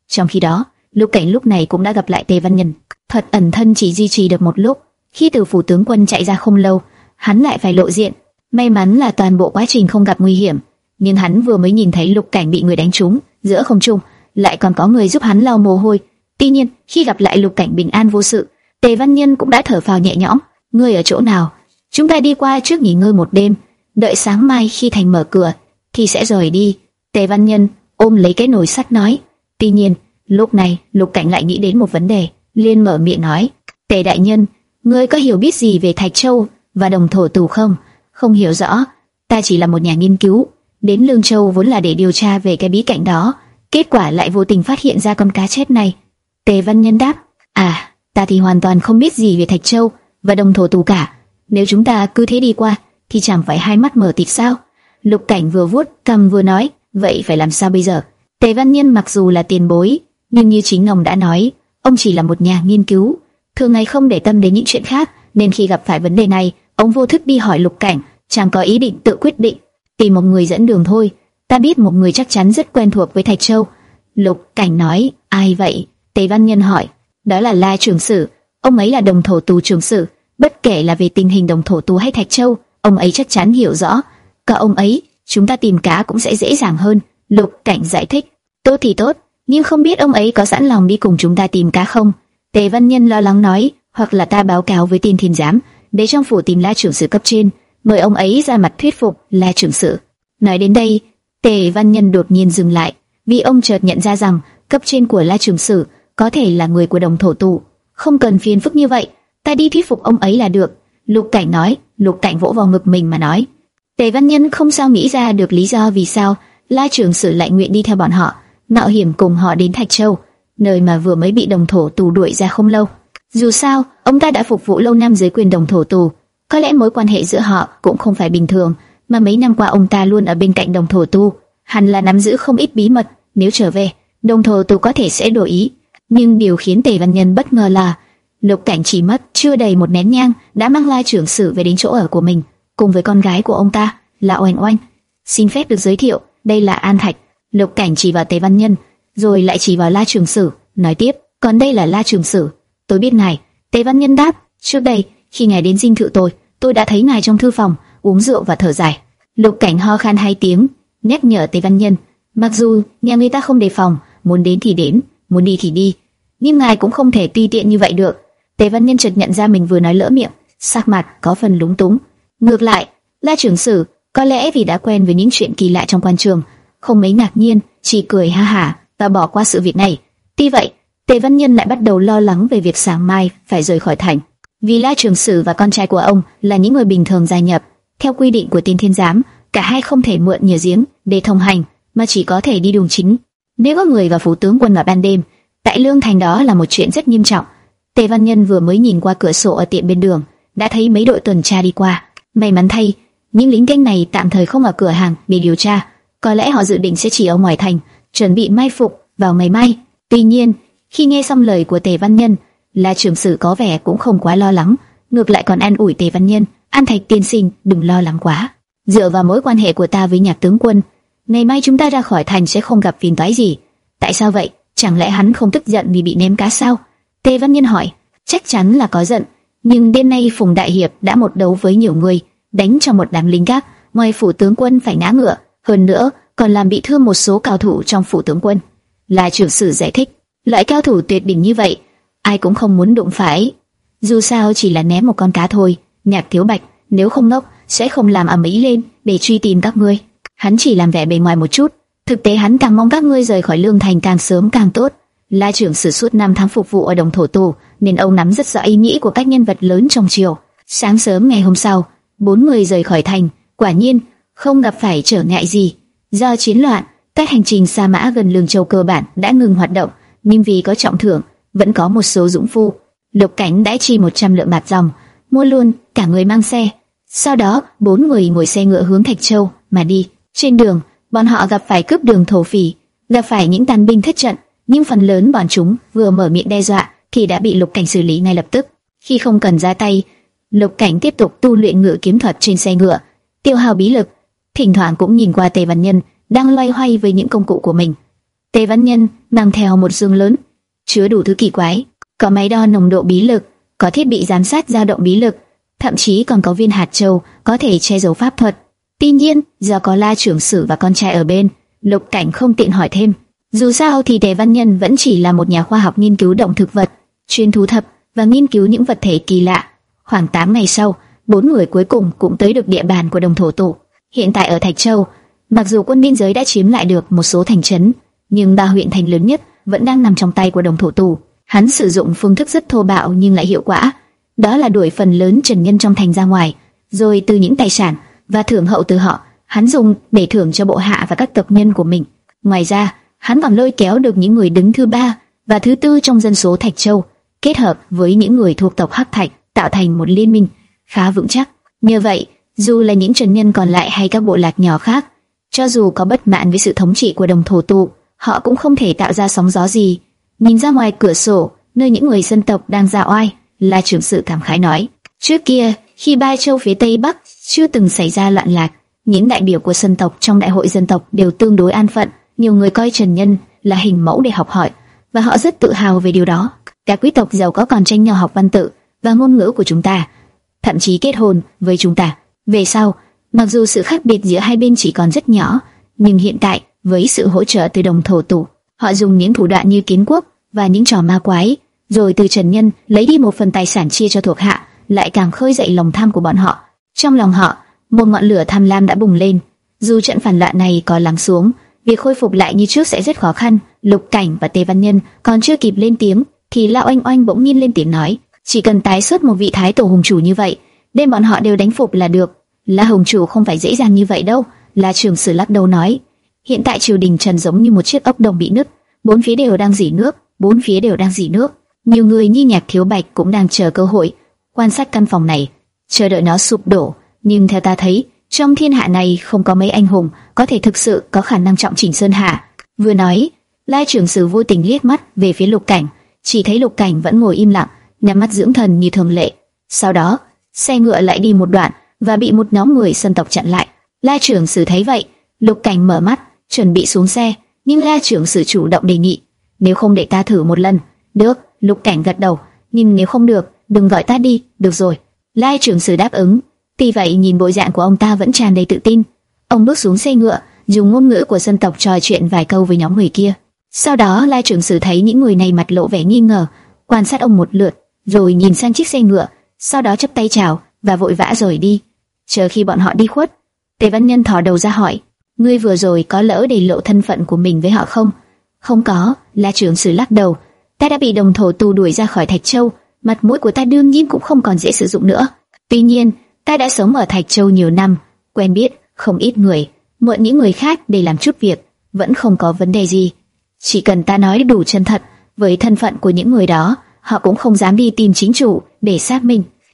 Trong khi đó, Lục Cảnh lúc này cũng đã gặp lại Tề Văn Nhân. thật ẩn thân chỉ duy trì được một lúc, khi từ phủ tướng quân chạy ra không lâu, hắn lại phải lộ diện. May mắn là toàn bộ quá trình không gặp nguy hiểm, nhưng hắn vừa mới nhìn thấy Lục Cảnh bị người đánh trúng giữa không trung, lại còn có người giúp hắn lau mồ hôi. Tuy nhiên, khi gặp lại Lục Cảnh bình an vô sự, Tề Văn Nhân cũng đã thở phào nhẹ nhõm. Ngươi ở chỗ nào? Chúng ta đi qua trước nghỉ ngơi một đêm, đợi sáng mai khi thành mở cửa thì sẽ rời đi. Tề Văn Nhân ôm lấy cái nồi sắt nói. Tuy nhiên, lúc này Lục Cảnh lại nghĩ đến một vấn đề, liền mở miệng nói: Tề đại nhân, ngươi có hiểu biết gì về Thạch Châu và đồng thổ tù không? Không hiểu rõ, ta chỉ là một nhà nghiên cứu, đến Lương Châu vốn là để điều tra về cái bí cảnh đó, kết quả lại vô tình phát hiện ra con cá chết này. Tề Văn Nhân đáp: À, ta thì hoàn toàn không biết gì về Thạch Châu và đồng thổ tù cả. Nếu chúng ta cứ thế đi qua, thì chẳng phải hai mắt mở tịt sao? Lục Cảnh vừa vuốt cầm vừa nói, vậy phải làm sao bây giờ? Tề Văn Nhiên mặc dù là tiền bối, nhưng như chính ông đã nói, ông chỉ là một nhà nghiên cứu, thường ngày không để tâm đến những chuyện khác, nên khi gặp phải vấn đề này, ông vô thức đi hỏi Lục Cảnh, chẳng có ý định tự quyết định, tìm một người dẫn đường thôi. Ta biết một người chắc chắn rất quen thuộc với Thạch Châu. Lục Cảnh nói, ai vậy? Tề Văn Nhân hỏi, đó là La Trường Sử, ông ấy là đồng thổ tù Trường Sử, bất kể là về tình hình đồng thổ tú hay Thạch Châu, ông ấy chắc chắn hiểu rõ. Cả ông ấy, chúng ta tìm cá cũng sẽ dễ dàng hơn. Lục Cảnh giải thích, tốt thì tốt, nhưng không biết ông ấy có sẵn lòng đi cùng chúng ta tìm cá không? Tề Văn Nhân lo lắng nói, hoặc là ta báo cáo với tiên thiên giám, để trong phủ tìm La trưởng sự cấp trên, mời ông ấy ra mặt thuyết phục La trưởng sự. Nói đến đây, Tề Văn Nhân đột nhiên dừng lại, vì ông chợt nhận ra rằng cấp trên của La trưởng sự có thể là người của đồng thổ tụ, không cần phiền phức như vậy, ta đi thuyết phục ông ấy là được. Lục Cảnh nói, Lục Cảnh vỗ vào ngực mình mà nói. Tề Văn Nhân không sao nghĩ ra được lý do vì sao La Trường Sử lại nguyện đi theo bọn họ, mạo hiểm cùng họ đến Thạch Châu, nơi mà vừa mới bị đồng thổ tù đuổi ra không lâu. Dù sao, ông ta đã phục vụ lâu năm dưới quyền đồng thổ tù, có lẽ mối quan hệ giữa họ cũng không phải bình thường, mà mấy năm qua ông ta luôn ở bên cạnh đồng thổ tu, hẳn là nắm giữ không ít bí mật. Nếu trở về, đồng thổ tu có thể sẽ đổi ý. Nhưng điều khiến Tề Văn Nhân bất ngờ là Lục Cảnh chỉ mất chưa đầy một nén nhang đã mang lai trưởng sử về đến chỗ ở của mình, cùng với con gái của ông ta là Oanh Oanh. Xin phép được giới thiệu, đây là An Thạch. Lục Cảnh chỉ vào Tề Văn Nhân, rồi lại chỉ vào La Trường Sử, nói tiếp, còn đây là La Trường Sử. Tôi biết ngài. Tề Văn Nhân đáp, trước đây khi ngài đến dinh thự tôi, tôi đã thấy ngài trong thư phòng uống rượu và thở dài. Lục Cảnh ho khan hai tiếng, nhắc nhở Tề Văn Nhân, mặc dù nhà người ta không đề phòng, muốn đến thì đến, muốn đi thì đi, nhưng ngài cũng không thể tùy tiện như vậy được. Tề Văn Nhân chợt nhận ra mình vừa nói lỡ miệng, sắc mặt có phần lúng túng. Ngược lại, La trưởng sử có lẽ vì đã quen với những chuyện kỳ lạ trong quan trường, không mấy ngạc nhiên, chỉ cười ha hả và bỏ qua sự việc này. Tuy vậy, Tề Văn Nhân lại bắt đầu lo lắng về việc sáng mai phải rời khỏi thành. Vì La Trường Sử và con trai của ông là những người bình thường gia nhập, theo quy định của Tiên Thiên Giám, cả hai không thể mượn nhờ giếng để thông hành, mà chỉ có thể đi đường chính. Nếu có người và phủ tướng quân vào ban đêm, tại lương thành đó là một chuyện rất nghiêm trọng. Tề Văn Nhân vừa mới nhìn qua cửa sổ ở tiệm bên đường, đã thấy mấy đội tuần tra đi qua. May mắn thay, những lính canh này tạm thời không ở cửa hàng để điều tra, có lẽ họ dự định sẽ chỉ ở ngoài thành, chuẩn bị mai phục vào ngày mai. Tuy nhiên, khi nghe xong lời của Tề Văn Nhân, La Trường Sử có vẻ cũng không quá lo lắng, ngược lại còn an ủi Tề Văn Nhân, "An Thạch tiên sinh, đừng lo lắng quá. Dựa vào mối quan hệ của ta với Nhạc tướng quân, ngày mai chúng ta ra khỏi thành sẽ không gặp phiền toái gì." Tại sao vậy? Chẳng lẽ hắn không tức giận vì bị ném cá sao? Tề Văn Nhân hỏi. Chắc chắn là có giận, nhưng đêm nay Phùng Đại Hiệp đã một đấu với nhiều người, đánh cho một đám lính gác, ngoài phủ tướng quân phải ngã ngựa, hơn nữa còn làm bị thương một số cao thủ trong phủ tướng quân. Là trưởng sử giải thích, loại cao thủ tuyệt đỉnh như vậy, ai cũng không muốn đụng phải. Dù sao chỉ là ném một con cá thôi, nhạc thiếu bạch, nếu không ngốc, sẽ không làm ầm ĩ lên để truy tìm các ngươi. Hắn chỉ làm vẻ bề ngoài một chút, thực tế hắn càng mong các ngươi rời khỏi lương thành càng sớm càng tốt. La trưởng sử suốt 5 tháng phục vụ ở đồng thổ tù, nên ông nắm rất rõ ý nghĩ của các nhân vật lớn trong triều. Sáng sớm ngày hôm sau, bốn người rời khỏi thành, quả nhiên không gặp phải trở ngại gì. Do chiến loạn, các hành trình xa mã gần lường Châu cơ bản đã ngừng hoạt động, nhưng vì có trọng thưởng, vẫn có một số dũng phu. Lục Cảnh đã chi 100 lượng bạc dòng, mua luôn cả người mang xe. Sau đó, bốn người ngồi xe ngựa hướng Thạch Châu mà đi. Trên đường, bọn họ gặp phải cướp đường thổ phỉ, gặp phải những tàn binh thất trận, nhưng phần lớn bọn chúng vừa mở miệng đe dọa thì đã bị Lục Cảnh xử lý ngay lập tức. Khi không cần ra tay, Lục Cảnh tiếp tục tu luyện ngựa kiếm thuật trên xe ngựa, tiêu hao bí lực, thỉnh thoảng cũng nhìn qua Tề Văn Nhân đang loay hoay với những công cụ của mình. Tề Văn Nhân mang theo một dương lớn, chứa đủ thứ kỳ quái, có máy đo nồng độ bí lực, có thiết bị giám sát dao động bí lực, thậm chí còn có viên hạt châu có thể che giấu pháp thuật. Tuy nhiên, do có La trưởng sử và con trai ở bên, Lục Cảnh không tiện hỏi thêm. Dù sao thì Tề Văn Nhân vẫn chỉ là một nhà khoa học nghiên cứu động thực vật, chuyên thu thập và nghiên cứu những vật thể kỳ lạ. Khoảng 8 ngày sau, bốn người cuối cùng cũng tới được địa bàn của đồng thổ tụ. Hiện tại ở Thạch Châu, mặc dù quân biên giới đã chiếm lại được một số thành trấn, nhưng ba huyện thành lớn nhất vẫn đang nằm trong tay của đồng thổ tù. Hắn sử dụng phương thức rất thô bạo nhưng lại hiệu quả, đó là đuổi phần lớn trần nhân trong thành ra ngoài, rồi từ những tài sản và thưởng hậu từ họ, hắn dùng để thưởng cho bộ hạ và các tộc nhân của mình. Ngoài ra, hắn còn lôi kéo được những người đứng thứ ba và thứ tư trong dân số Thạch Châu, kết hợp với những người thuộc tộc Hắc Thạch, tạo thành một liên minh khá vững chắc. Như vậy, dù là những trần nhân còn lại hay các bộ lạc nhỏ khác, cho dù có bất mãn với sự thống trị của đồng thổ tụ, họ cũng không thể tạo ra sóng gió gì. Nhìn ra ngoài cửa sổ, nơi những người dân tộc đang ra oai, là trưởng sự cảm khái nói. Trước kia, khi ba châu phía tây bắc chưa từng xảy ra loạn lạc, những đại biểu của dân tộc trong đại hội dân tộc đều tương đối an phận. Nhiều người coi Trần Nhân là hình mẫu để học hỏi, và họ rất tự hào về điều đó. Các quý tộc giàu có còn tranh nhau học văn tự và ngôn ngữ của chúng ta, thậm chí kết hôn với chúng ta. Về sau, mặc dù sự khác biệt giữa hai bên chỉ còn rất nhỏ, nhưng hiện tại với sự hỗ trợ từ đồng thổ tụ, họ dùng những thủ đoạn như kiến quốc và những trò ma quái, rồi từ Trần Nhân lấy đi một phần tài sản chia cho thuộc hạ, lại càng khơi dậy lòng tham của bọn họ. Trong lòng họ, một ngọn lửa tham lam đã bùng lên. Dù trận phản loạn này có lắng xuống, việc khôi phục lại như trước sẽ rất khó khăn. Lục Cảnh và Tề Văn Nhân còn chưa kịp lên tiếng, thì Lão Anh Oanh bỗng nhiên lên tiếng nói: chỉ cần tái xuất một vị thái tổ hùng chủ như vậy, đêm bọn họ đều đánh phục là được. La hùng chủ không phải dễ dàng như vậy đâu. La Trường Sử lắc đầu nói: hiện tại triều đình trần giống như một chiếc ốc đồng bị nứt, bốn phía đều đang dỉ nước, bốn phía đều đang dỉ nước. Nhiều người như Nhạc Thiếu Bạch cũng đang chờ cơ hội quan sát căn phòng này, chờ đợi nó sụp đổ. Nhưng theo ta thấy, trong thiên hạ này không có mấy anh hùng có thể thực sự có khả năng trọng chỉnh sơn hạ. Vừa nói, Lai trưởng sử vô tình liếc mắt về phía Lục Cảnh, chỉ thấy Lục Cảnh vẫn ngồi im lặng, nhắm mắt dưỡng thần như thường lệ. Sau đó, xe ngựa lại đi một đoạn và bị một nhóm người dân tộc chặn lại. lai trưởng sử thấy vậy, Lục Cảnh mở mắt, chuẩn bị xuống xe, nhưng lai trưởng sử chủ động đề nghị, nếu không để ta thử một lần. Được, Lục Cảnh gật đầu, nhưng nếu không được, đừng gọi ta đi, được rồi. lai trưởng sử đáp ứng. Tuy vậy nhìn bộ dạng của ông ta vẫn tràn đầy tự tin. Ông bước xuống xe ngựa, dùng ngôn ngữ của dân tộc trò chuyện vài câu với nhóm người kia. Sau đó lai trưởng sử thấy những người này mặt lộ vẻ nghi ngờ, quan sát ông một lượt, rồi nhìn sang chiếc xe ngựa, sau đó chắp tay chào và vội vã rời đi. Chờ khi bọn họ đi khuất, Tề Văn Nhân thò đầu ra hỏi: "Ngươi vừa rồi có lỡ để lộ thân phận của mình với họ không?" "Không có." La trưởng sử lắc đầu. "Ta đã bị đồng thổ tù đuổi ra khỏi Thạch Châu, mặt mũi của ta đương nhiên cũng không còn dễ sử dụng nữa. Tuy nhiên, ta đã sống ở Thạch Châu nhiều năm, quen biết không ít người, mượn những người khác để làm chút việc, vẫn không có vấn đề gì. Chỉ cần ta nói đủ chân thật với thân phận của những người đó, họ cũng không dám đi tìm chính chủ để xác minh.